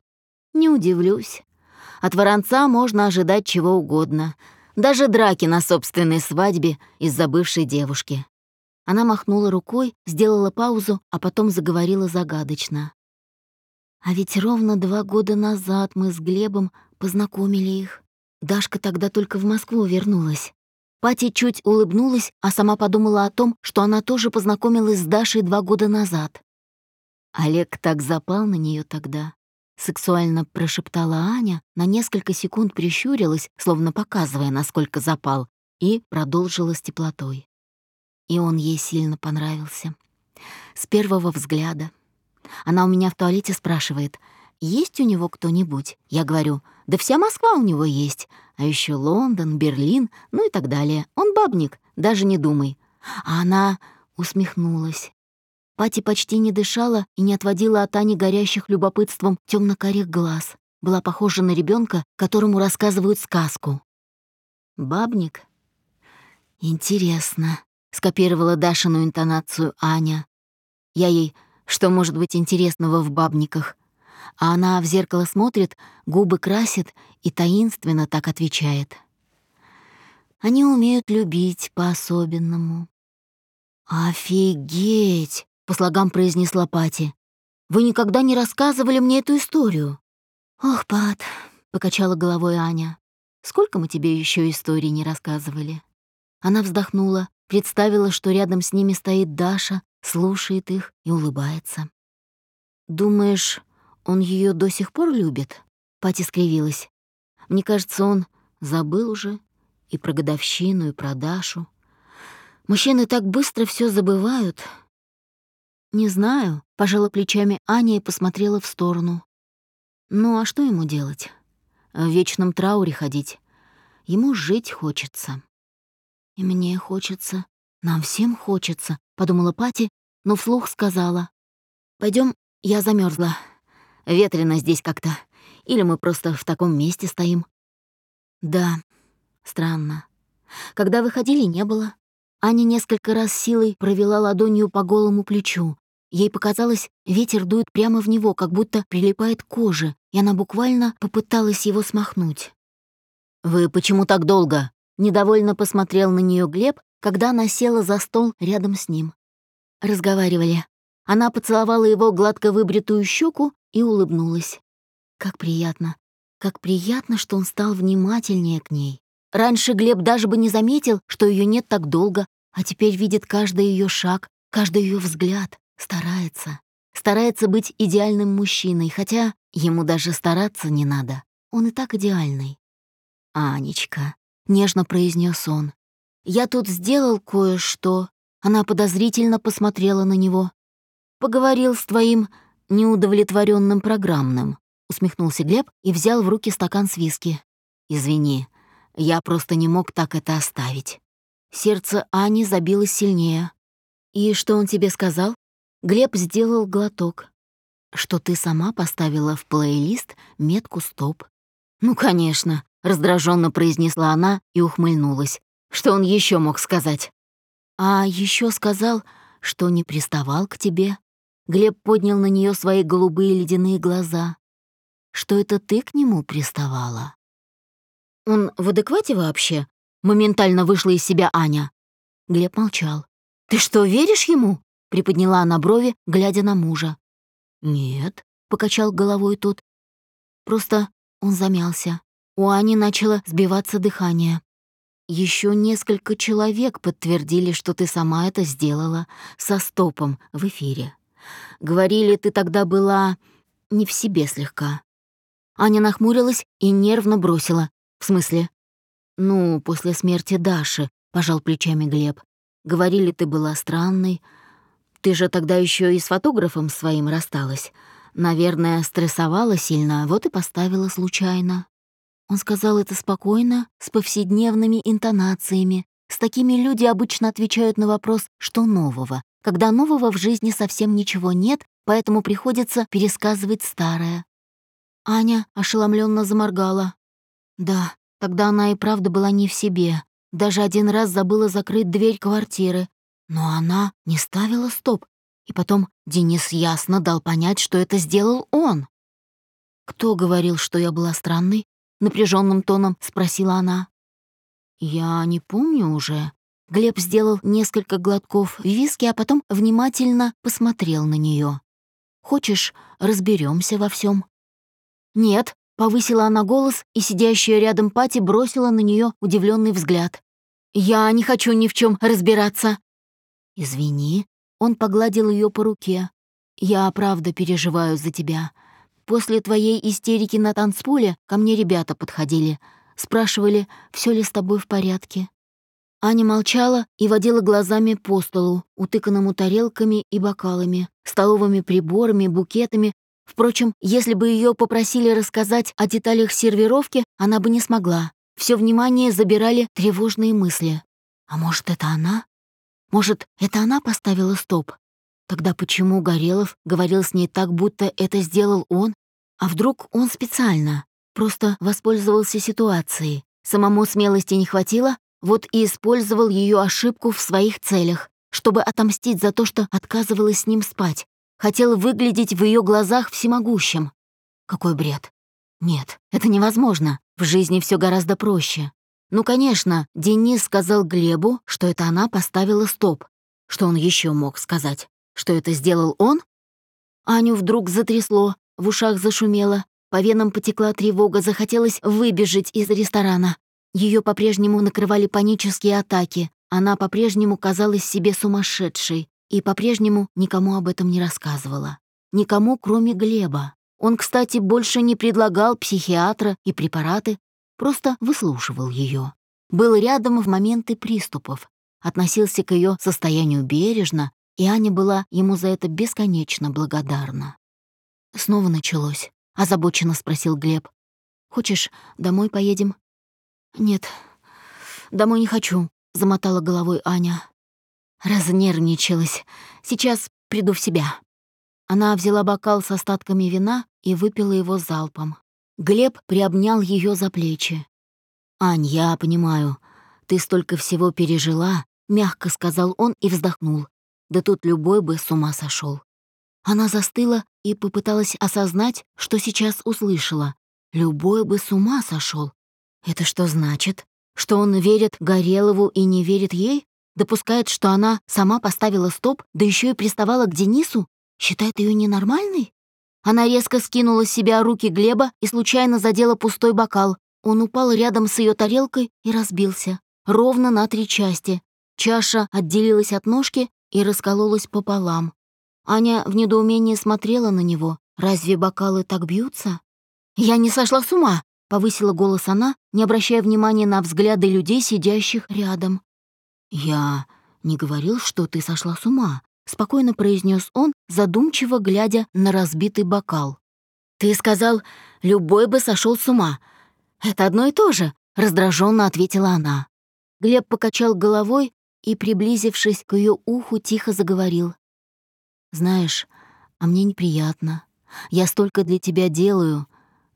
«Не удивлюсь. От воронца можно ожидать чего угодно, даже драки на собственной свадьбе из-за бывшей девушки. Она махнула рукой, сделала паузу, а потом заговорила загадочно. «А ведь ровно два года назад мы с Глебом познакомили их. Дашка тогда только в Москву вернулась. Пати чуть улыбнулась, а сама подумала о том, что она тоже познакомилась с Дашей два года назад. Олег так запал на нее тогда. Сексуально прошептала Аня, на несколько секунд прищурилась, словно показывая, насколько запал, и продолжила с теплотой. И он ей сильно понравился. С первого взгляда. Она у меня в туалете спрашивает, есть у него кто-нибудь? Я говорю, да вся Москва у него есть. А еще Лондон, Берлин, ну и так далее. Он бабник, даже не думай. А она усмехнулась. Пати почти не дышала и не отводила от Ани горящих любопытством темно-карих глаз. Была похожа на ребенка, которому рассказывают сказку. «Бабник? Интересно», скопировала Дашину интонацию Аня. Я ей, что может быть интересного в бабниках? А она в зеркало смотрит, губы красит и таинственно так отвечает. Они умеют любить по-особенному. «Офигеть!» — по слогам произнесла Пати. «Вы никогда не рассказывали мне эту историю?» «Ох, Пат!» — покачала головой Аня. «Сколько мы тебе еще историй не рассказывали?» Она вздохнула, Представила, что рядом с ними стоит Даша, слушает их и улыбается. «Думаешь, он ее до сих пор любит?» Пати скривилась. «Мне кажется, он забыл уже и про годовщину, и про Дашу. Мужчины так быстро все забывают». «Не знаю», — пожала плечами Аня и посмотрела в сторону. «Ну а что ему делать? В вечном трауре ходить? Ему жить хочется». «И мне хочется, нам всем хочется», — подумала Пати, но вслух сказала. Пойдем, я замерзла. Ветрено здесь как-то. Или мы просто в таком месте стоим?» «Да, странно. Когда выходили, не было. Аня несколько раз силой провела ладонью по голому плечу. Ей показалось, ветер дует прямо в него, как будто прилипает к коже, и она буквально попыталась его смахнуть. «Вы почему так долго?» Недовольно посмотрел на нее Глеб, когда она села за стол рядом с ним. Разговаривали. Она поцеловала его гладко выбритую щеку и улыбнулась. Как приятно. Как приятно, что он стал внимательнее к ней. Раньше Глеб даже бы не заметил, что ее нет так долго, а теперь видит каждый ее шаг, каждый ее взгляд, старается. Старается быть идеальным мужчиной, хотя ему даже стараться не надо. Он и так идеальный. «Анечка», — нежно произнес он. «Я тут сделал кое-что». Она подозрительно посмотрела на него. «Поговорил с твоим неудовлетворенным программным», — усмехнулся Глеб и взял в руки стакан с виски. «Извини, я просто не мог так это оставить». Сердце Ани забилось сильнее. «И что он тебе сказал?» Глеб сделал глоток. «Что ты сама поставила в плейлист метку «Стоп». «Ну, конечно», раздраженно произнесла она и ухмыльнулась. Что он еще мог сказать? А еще сказал, что не приставал к тебе. Глеб поднял на нее свои голубые ледяные глаза. что это ты к нему приставала. Он в адеквате вообще? Моментально вышла из себя Аня. Глеб молчал. «Ты что, веришь ему?» — приподняла она брови, глядя на мужа. «Нет», — покачал головой тот. Просто он замялся. У Ани начало сбиваться дыхание. Еще несколько человек подтвердили, что ты сама это сделала со стопом в эфире. Говорили, ты тогда была не в себе слегка. Аня нахмурилась и нервно бросила. В смысле? Ну, после смерти Даши, пожал плечами Глеб. Говорили, ты была странной. Ты же тогда еще и с фотографом своим рассталась. Наверное, стрессовала сильно, вот и поставила случайно. Он сказал это спокойно, с повседневными интонациями. С такими люди обычно отвечают на вопрос «что нового?», когда нового в жизни совсем ничего нет, поэтому приходится пересказывать старое. Аня ошеломленно заморгала. Да, тогда она и правда была не в себе. Даже один раз забыла закрыть дверь квартиры. Но она не ставила стоп. И потом Денис ясно дал понять, что это сделал он. «Кто говорил, что я была странной?» — напряженным тоном спросила она. «Я не помню уже». Глеб сделал несколько глотков виски, а потом внимательно посмотрел на нее. «Хочешь, разберемся во всем? «Нет», — повысила она голос, и сидящая рядом Пати бросила на нее удивленный взгляд. «Я не хочу ни в чем разбираться». «Извини», — он погладил ее по руке. «Я правда переживаю за тебя. После твоей истерики на танцполе ко мне ребята подходили, спрашивали, все ли с тобой в порядке». Аня молчала и водила глазами по столу, утыканному тарелками и бокалами, столовыми приборами, букетами, Впрочем, если бы ее попросили рассказать о деталях сервировки, она бы не смогла. Все внимание забирали тревожные мысли. А может, это она? Может, это она поставила стоп? Тогда почему Горелов говорил с ней так, будто это сделал он? А вдруг он специально? Просто воспользовался ситуацией. Самому смелости не хватило, вот и использовал ее ошибку в своих целях, чтобы отомстить за то, что отказывалась с ним спать, Хотел выглядеть в ее глазах всемогущим. Какой бред. Нет, это невозможно. В жизни все гораздо проще. Ну, конечно, Денис сказал Глебу, что это она поставила стоп. Что он еще мог сказать? Что это сделал он? Аню вдруг затрясло, в ушах зашумело, по венам потекла тревога, захотелось выбежать из ресторана. Ее по-прежнему накрывали панические атаки. Она по-прежнему казалась себе сумасшедшей и по-прежнему никому об этом не рассказывала. Никому, кроме Глеба. Он, кстати, больше не предлагал психиатра и препараты, просто выслушивал ее. Был рядом в моменты приступов, относился к ее состоянию бережно, и Аня была ему за это бесконечно благодарна. Снова началось. Озабоченно спросил Глеб. «Хочешь, домой поедем?» «Нет, домой не хочу», — замотала головой Аня. Разнервничалась. Сейчас приду в себя. Она взяла бокал с остатками вина и выпила его залпом. Глеб приобнял ее за плечи. «Ань, я понимаю, ты столько всего пережила», — мягко сказал он и вздохнул. «Да тут любой бы с ума сошел. Она застыла и попыталась осознать, что сейчас услышала. «Любой бы с ума сошел. Это что значит? Что он верит Горелову и не верит ей? Допускает, что она сама поставила стоп, да еще и приставала к Денису? Считает ее ненормальной? Она резко скинула с себя руки Глеба и случайно задела пустой бокал. Он упал рядом с ее тарелкой и разбился. Ровно на три части. Чаша отделилась от ножки и раскололась пополам. Аня в недоумении смотрела на него. «Разве бокалы так бьются?» «Я не сошла с ума!» — повысила голос она, не обращая внимания на взгляды людей, сидящих рядом. «Я не говорил, что ты сошла с ума», — спокойно произнес он, задумчиво глядя на разбитый бокал. «Ты сказал, любой бы сошел с ума. Это одно и то же», — раздраженно ответила она. Глеб покачал головой и, приблизившись к ее уху, тихо заговорил. «Знаешь, а мне неприятно. Я столько для тебя делаю.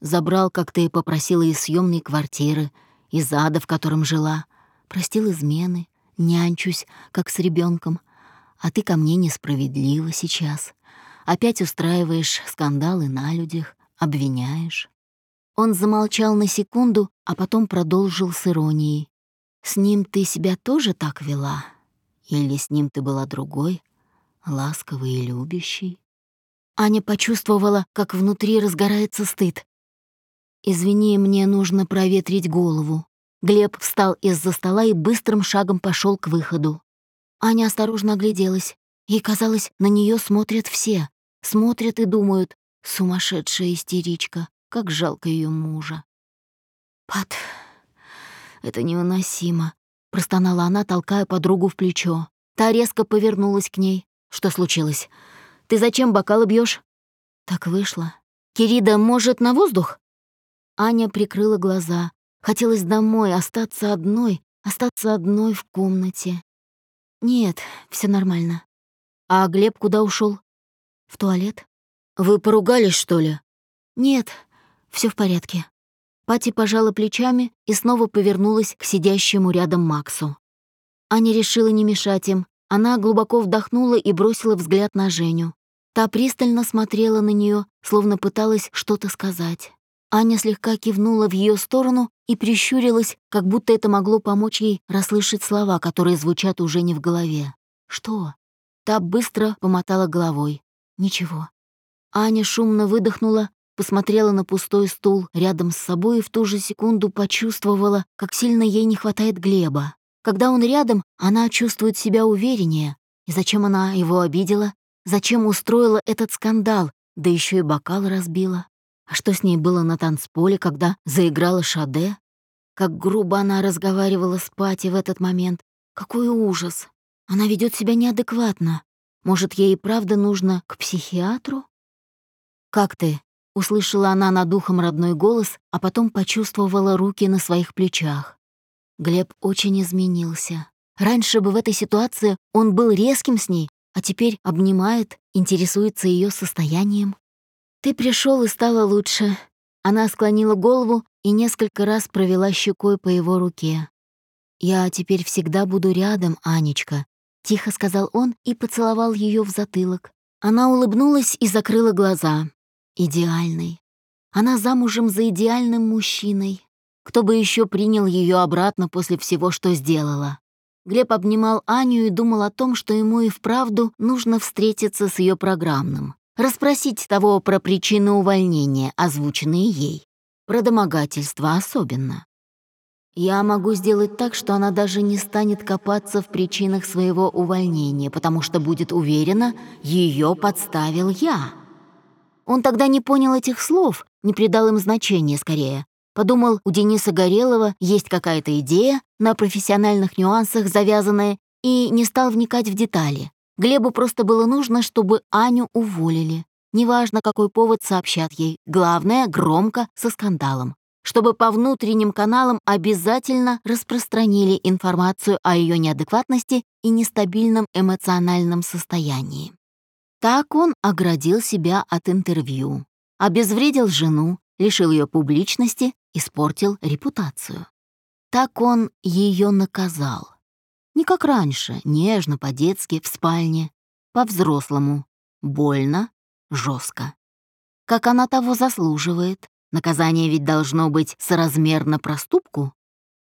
Забрал, как ты попросила, из съемной квартиры, из ада, в котором жила. Простил измены, нянчусь, как с ребенком, а ты ко мне несправедлива сейчас. Опять устраиваешь скандалы на людях, обвиняешь?» Он замолчал на секунду, а потом продолжил с иронией. «С ним ты себя тоже так вела? Или с ним ты была другой, ласковой и любящей?» Аня почувствовала, как внутри разгорается стыд. «Извини, мне нужно проветрить голову». Глеб встал из-за стола и быстрым шагом пошел к выходу. Аня осторожно огляделась. Ей казалось, на нее смотрят все. Смотрят и думают, сумасшедшая истеричка, как жалко ее мужа. «Пат, это невыносимо», — простонала она, толкая подругу в плечо. Та резко повернулась к ней. «Что случилось? Ты зачем бокалы бьешь? «Так вышло. Кирида, может, на воздух?» Аня прикрыла глаза. Хотелось домой, остаться одной, остаться одной в комнате. Нет, все нормально. А Глеб куда ушел? В туалет? Вы поругались, что ли? Нет, все в порядке. Пати пожала плечами и снова повернулась к сидящему рядом Максу. Аня решила не мешать им. Она глубоко вдохнула и бросила взгляд на Женю. Та пристально смотрела на нее, словно пыталась что-то сказать. Аня слегка кивнула в ее сторону и прищурилась, как будто это могло помочь ей расслышать слова, которые звучат уже не в голове. «Что?» Та быстро помотала головой. «Ничего». Аня шумно выдохнула, посмотрела на пустой стул рядом с собой и в ту же секунду почувствовала, как сильно ей не хватает Глеба. Когда он рядом, она чувствует себя увереннее. И зачем она его обидела? Зачем устроила этот скандал? Да еще и бокал разбила. А что с ней было на танцполе, когда заиграла Шаде? Как грубо она разговаривала с Пати в этот момент. Какой ужас! Она ведет себя неадекватно. Может, ей и правда нужно к психиатру? «Как ты?» — услышала она над ухом родной голос, а потом почувствовала руки на своих плечах. Глеб очень изменился. Раньше бы в этой ситуации он был резким с ней, а теперь обнимает, интересуется ее состоянием. «Ты пришел и стало лучше». Она склонила голову и несколько раз провела щекой по его руке. «Я теперь всегда буду рядом, Анечка», — тихо сказал он и поцеловал ее в затылок. Она улыбнулась и закрыла глаза. Идеальный. Она замужем за идеальным мужчиной. Кто бы еще принял ее обратно после всего, что сделала? Глеб обнимал Аню и думал о том, что ему и вправду нужно встретиться с ее программным расспросить того про причины увольнения, озвученные ей, про домогательство особенно. Я могу сделать так, что она даже не станет копаться в причинах своего увольнения, потому что будет уверена, ее подставил я. Он тогда не понял этих слов, не придал им значения скорее. Подумал, у Дениса Горелого есть какая-то идея, на профессиональных нюансах завязанная, и не стал вникать в детали. Глебу просто было нужно, чтобы Аню уволили. Неважно, какой повод сообщат ей. Главное — громко, со скандалом. Чтобы по внутренним каналам обязательно распространили информацию о ее неадекватности и нестабильном эмоциональном состоянии. Так он оградил себя от интервью, обезвредил жену, лишил ее публичности, испортил репутацию. Так он ее наказал. Не как раньше, нежно, по-детски, в спальне. По-взрослому. Больно, жестко. Как она того заслуживает. Наказание ведь должно быть соразмерно проступку.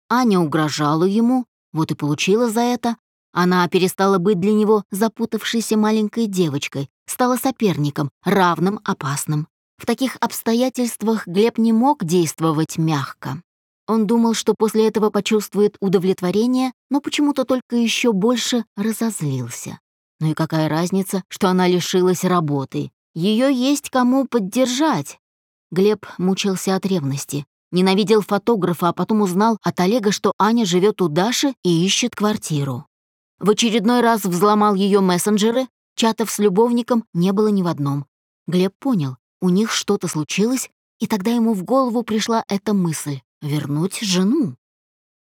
Аня угрожала ему, вот и получила за это. Она перестала быть для него запутавшейся маленькой девочкой, стала соперником, равным, опасным. В таких обстоятельствах Глеб не мог действовать мягко. Он думал, что после этого почувствует удовлетворение, но почему-то только еще больше разозлился. Ну и какая разница, что она лишилась работы? Ее есть кому поддержать. Глеб мучился от ревности. Ненавидел фотографа, а потом узнал от Олега, что Аня живет у Даши и ищет квартиру. В очередной раз взломал ее мессенджеры, чатов с любовником не было ни в одном. Глеб понял, у них что-то случилось, и тогда ему в голову пришла эта мысль вернуть жену.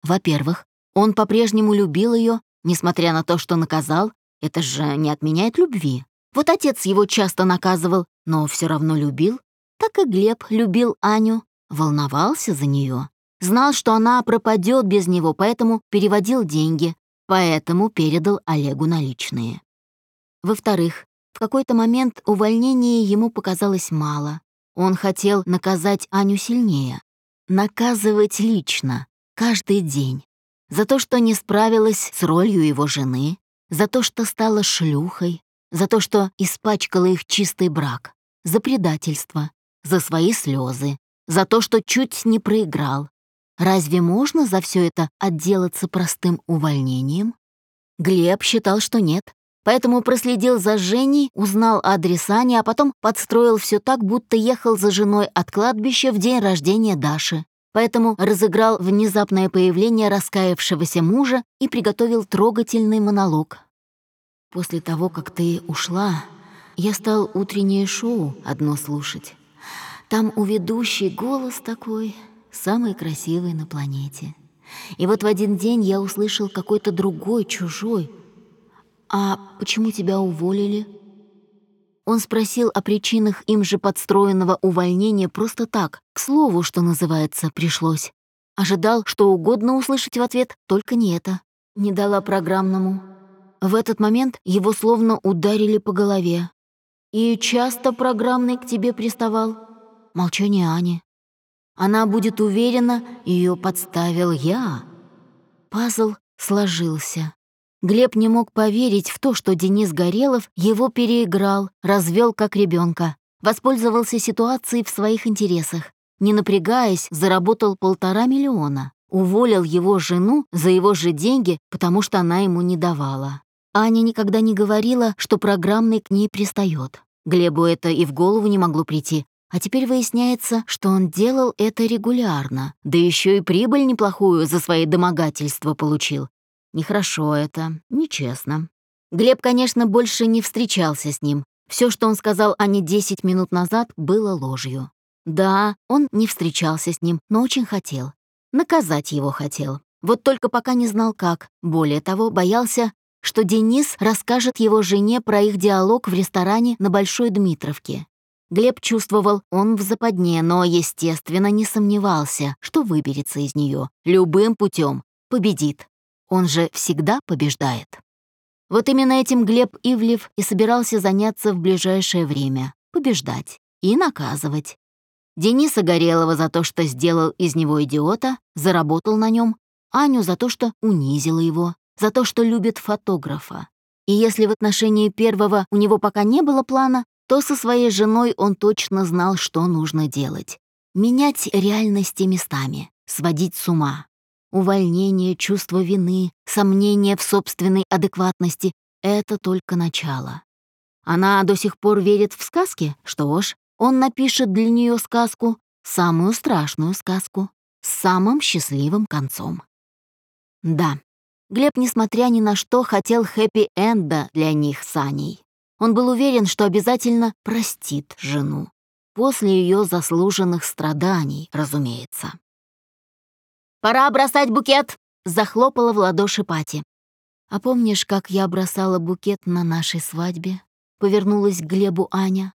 Во-первых, он по-прежнему любил ее, несмотря на то, что наказал, это же не отменяет любви. Вот отец его часто наказывал, но все равно любил. Так и Глеб любил Аню, волновался за нее. Знал, что она пропадет без него, поэтому переводил деньги, поэтому передал Олегу наличные. Во-вторых, в какой-то момент увольнение ему показалось мало. Он хотел наказать Аню сильнее. Наказывать лично, каждый день. За то, что не справилась с ролью его жены, за то, что стала шлюхой, за то, что испачкала их чистый брак, за предательство, за свои слезы, за то, что чуть не проиграл. Разве можно за все это отделаться простым увольнением? Глеб считал, что нет, поэтому проследил за Женей, узнал адрес Ани, а потом подстроил все так, будто ехал за женой от кладбища в день рождения Даши. Поэтому разыграл внезапное появление раскаявшегося мужа и приготовил трогательный монолог. «После того, как ты ушла, я стал утреннее шоу одно слушать. Там у ведущей голос такой, самый красивый на планете. И вот в один день я услышал какой-то другой, чужой. «А почему тебя уволили?» Он спросил о причинах им же подстроенного увольнения просто так, к слову, что называется, пришлось. Ожидал, что угодно услышать в ответ, только не это. Не дала программному. В этот момент его словно ударили по голове. «И часто программный к тебе приставал?» Молчание Ани. Она будет уверена, ее подставил я. Пазл сложился. Глеб не мог поверить в то, что Денис Горелов его переиграл, развел как ребенка, воспользовался ситуацией в своих интересах. Не напрягаясь, заработал полтора миллиона. Уволил его жену за его же деньги, потому что она ему не давала. Аня никогда не говорила, что программный к ней пристает. Глебу это и в голову не могло прийти, а теперь выясняется, что он делал это регулярно, да еще и прибыль неплохую за свои домогательства получил. Нехорошо это, нечестно. Глеб, конечно, больше не встречался с ним. Все, что он сказал Ане 10 минут назад, было ложью. Да, он не встречался с ним, но очень хотел. Наказать его хотел. Вот только пока не знал как. Более того, боялся, что Денис расскажет его жене про их диалог в ресторане на Большой Дмитровке. Глеб чувствовал, он в западне, но, естественно, не сомневался, что выберется из нее любым путем, победит. Он же всегда побеждает. Вот именно этим Глеб Ивлев и собирался заняться в ближайшее время — побеждать и наказывать. Дениса Горелого за то, что сделал из него идиота, заработал на нем, Аню за то, что унизила его, за то, что любит фотографа. И если в отношении первого у него пока не было плана, то со своей женой он точно знал, что нужно делать. Менять реальности местами, сводить с ума. Увольнение, чувство вины, сомнение в собственной адекватности — это только начало. Она до сих пор верит в сказки? Что ж, он напишет для нее сказку, самую страшную сказку, с самым счастливым концом. Да, Глеб, несмотря ни на что, хотел хэппи-энда для них с Аней. Он был уверен, что обязательно простит жену. После ее заслуженных страданий, разумеется. «Пора бросать букет!» — захлопала в ладоши Пати. «А помнишь, как я бросала букет на нашей свадьбе?» — повернулась к Глебу Аня.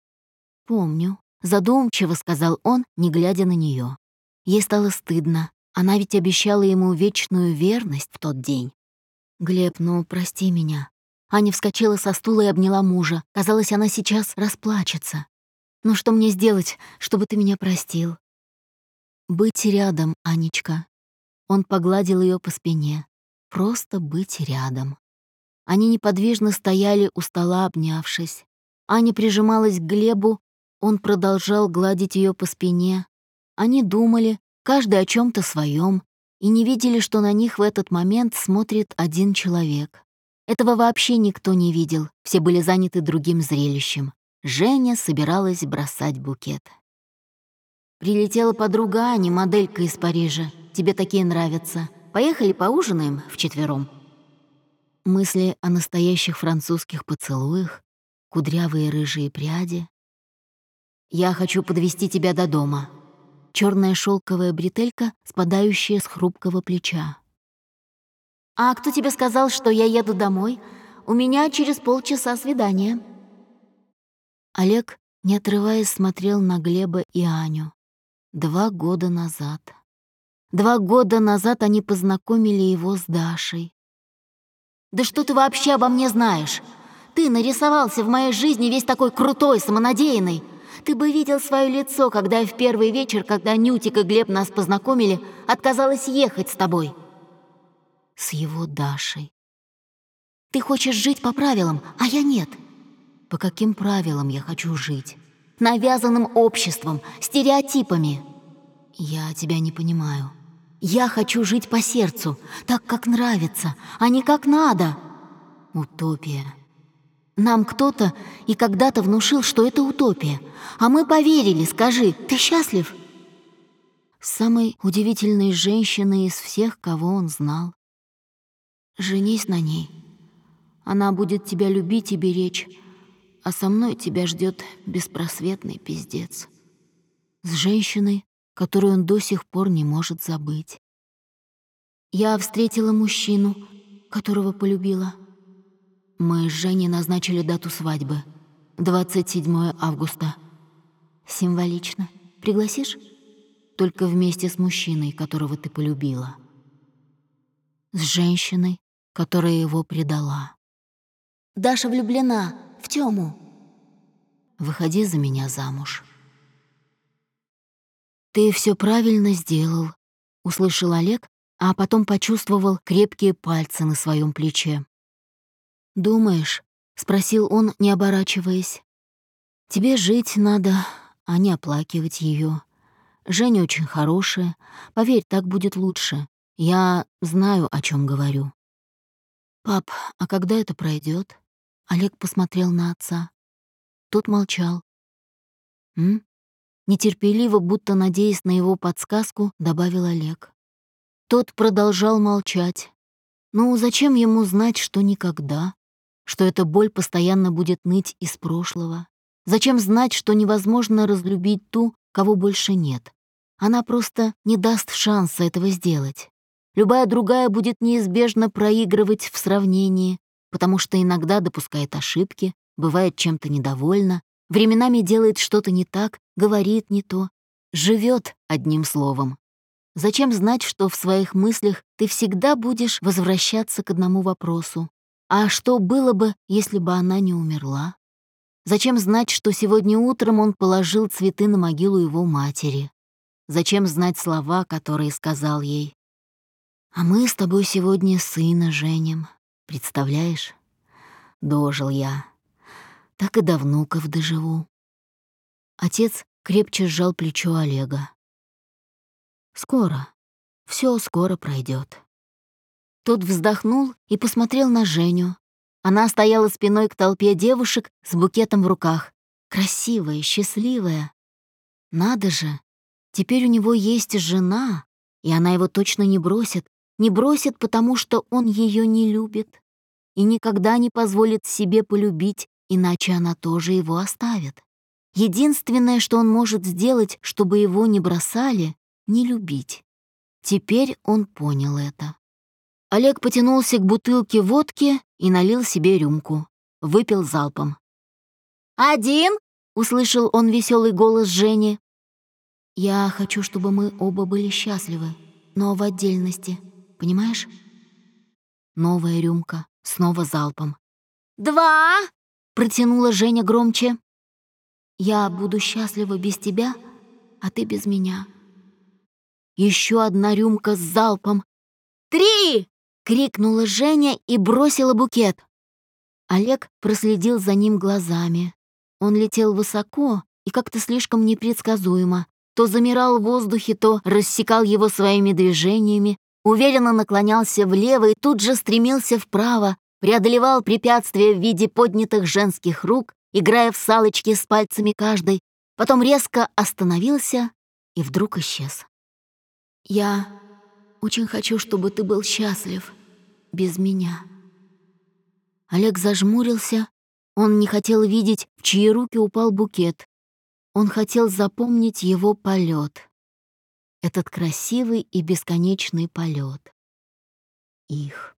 «Помню», — задумчиво сказал он, не глядя на нее. Ей стало стыдно. Она ведь обещала ему вечную верность в тот день. «Глеб, ну прости меня. Аня вскочила со стула и обняла мужа. Казалось, она сейчас расплачется. «Ну что мне сделать, чтобы ты меня простил?» «Быть рядом, Анечка». Он погладил ее по спине. «Просто быть рядом». Они неподвижно стояли у стола, обнявшись. Аня прижималась к Глебу, он продолжал гладить ее по спине. Они думали, каждый о чем то своем, и не видели, что на них в этот момент смотрит один человек. Этого вообще никто не видел, все были заняты другим зрелищем. Женя собиралась бросать букет. «Прилетела подруга Ани, моделька из Парижа. Тебе такие нравятся. Поехали поужинаем вчетвером». Мысли о настоящих французских поцелуях, кудрявые рыжие пряди. «Я хочу подвести тебя до дома». Черная шелковая бретелька, спадающая с хрупкого плеча. «А кто тебе сказал, что я еду домой? У меня через полчаса свидание». Олег, не отрываясь, смотрел на Глеба и Аню. Два года назад. Два года назад они познакомили его с Дашей. «Да что ты вообще обо мне знаешь? Ты нарисовался в моей жизни весь такой крутой, самонадеянный. ты бы видел свое лицо, когда я в первый вечер, когда Нютик и Глеб нас познакомили, отказалась ехать с тобой. С его Дашей. Ты хочешь жить по правилам, а я нет. По каким правилам я хочу жить? Навязанным обществом, стереотипами. Я тебя не понимаю. Я хочу жить по сердцу, так, как нравится, а не как надо. Утопия. Нам кто-то и когда-то внушил, что это утопия. А мы поверили, скажи, ты счастлив? Самой удивительной женщиной из всех, кого он знал. Женись на ней. Она будет тебя любить и беречь, а со мной тебя ждет беспросветный пиздец. С женщиной, которую он до сих пор не может забыть. Я встретила мужчину, которого полюбила. Мы с Женей назначили дату свадьбы. 27 августа. Символично. Пригласишь? Только вместе с мужчиной, которого ты полюбила. С женщиной, которая его предала. Даша влюблена в Тему. Выходи за меня замуж. «Ты все правильно сделал», — услышал Олег, а потом почувствовал крепкие пальцы на своем плече. «Думаешь?» — спросил он, не оборачиваясь. «Тебе жить надо, а не оплакивать ее. Женя очень хорошая. Поверь, так будет лучше. Я знаю, о чем говорю». «Пап, а когда это пройдет? Олег посмотрел на отца. Тот молчал. «М?» Нетерпеливо, будто надеясь на его подсказку, добавил Олег. Тот продолжал молчать. Ну, зачем ему знать, что никогда? Что эта боль постоянно будет ныть из прошлого? Зачем знать, что невозможно разлюбить ту, кого больше нет? Она просто не даст шанса этого сделать. Любая другая будет неизбежно проигрывать в сравнении, потому что иногда допускает ошибки, бывает чем-то недовольна, временами делает что-то не так, говорит не то, живет одним словом. Зачем знать, что в своих мыслях ты всегда будешь возвращаться к одному вопросу? А что было бы, если бы она не умерла? Зачем знать, что сегодня утром он положил цветы на могилу его матери? Зачем знать слова, которые сказал ей? «А мы с тобой сегодня сына женим, представляешь? Дожил я. Так и до внуков доживу». Отец крепче сжал плечо Олега. Скоро. Все скоро пройдет. Тот вздохнул и посмотрел на Женю. Она стояла спиной к толпе девушек с букетом в руках. Красивая, счастливая. Надо же, теперь у него есть жена, и она его точно не бросит. Не бросит, потому что он ее не любит. И никогда не позволит себе полюбить, иначе она тоже его оставит. Единственное, что он может сделать, чтобы его не бросали, не любить. Теперь он понял это. Олег потянулся к бутылке водки и налил себе рюмку. Выпил залпом. «Один?» — услышал он веселый голос Жени. «Я хочу, чтобы мы оба были счастливы, но в отдельности, понимаешь?» Новая рюмка, снова залпом. «Два!» — протянула Женя громче. «Я буду счастлива без тебя, а ты без меня», еще одна рюмка с залпом. «Три!» — крикнула Женя и бросила букет. Олег проследил за ним глазами. Он летел высоко и как-то слишком непредсказуемо. То замирал в воздухе, то рассекал его своими движениями, уверенно наклонялся влево и тут же стремился вправо, преодолевал препятствия в виде поднятых женских рук, играя в салочки с пальцами каждой, потом резко остановился и вдруг исчез. Я очень хочу, чтобы ты был счастлив без меня. Олег зажмурился. Он не хотел видеть, в чьи руки упал букет. Он хотел запомнить его полет. Этот красивый и бесконечный полет. Их.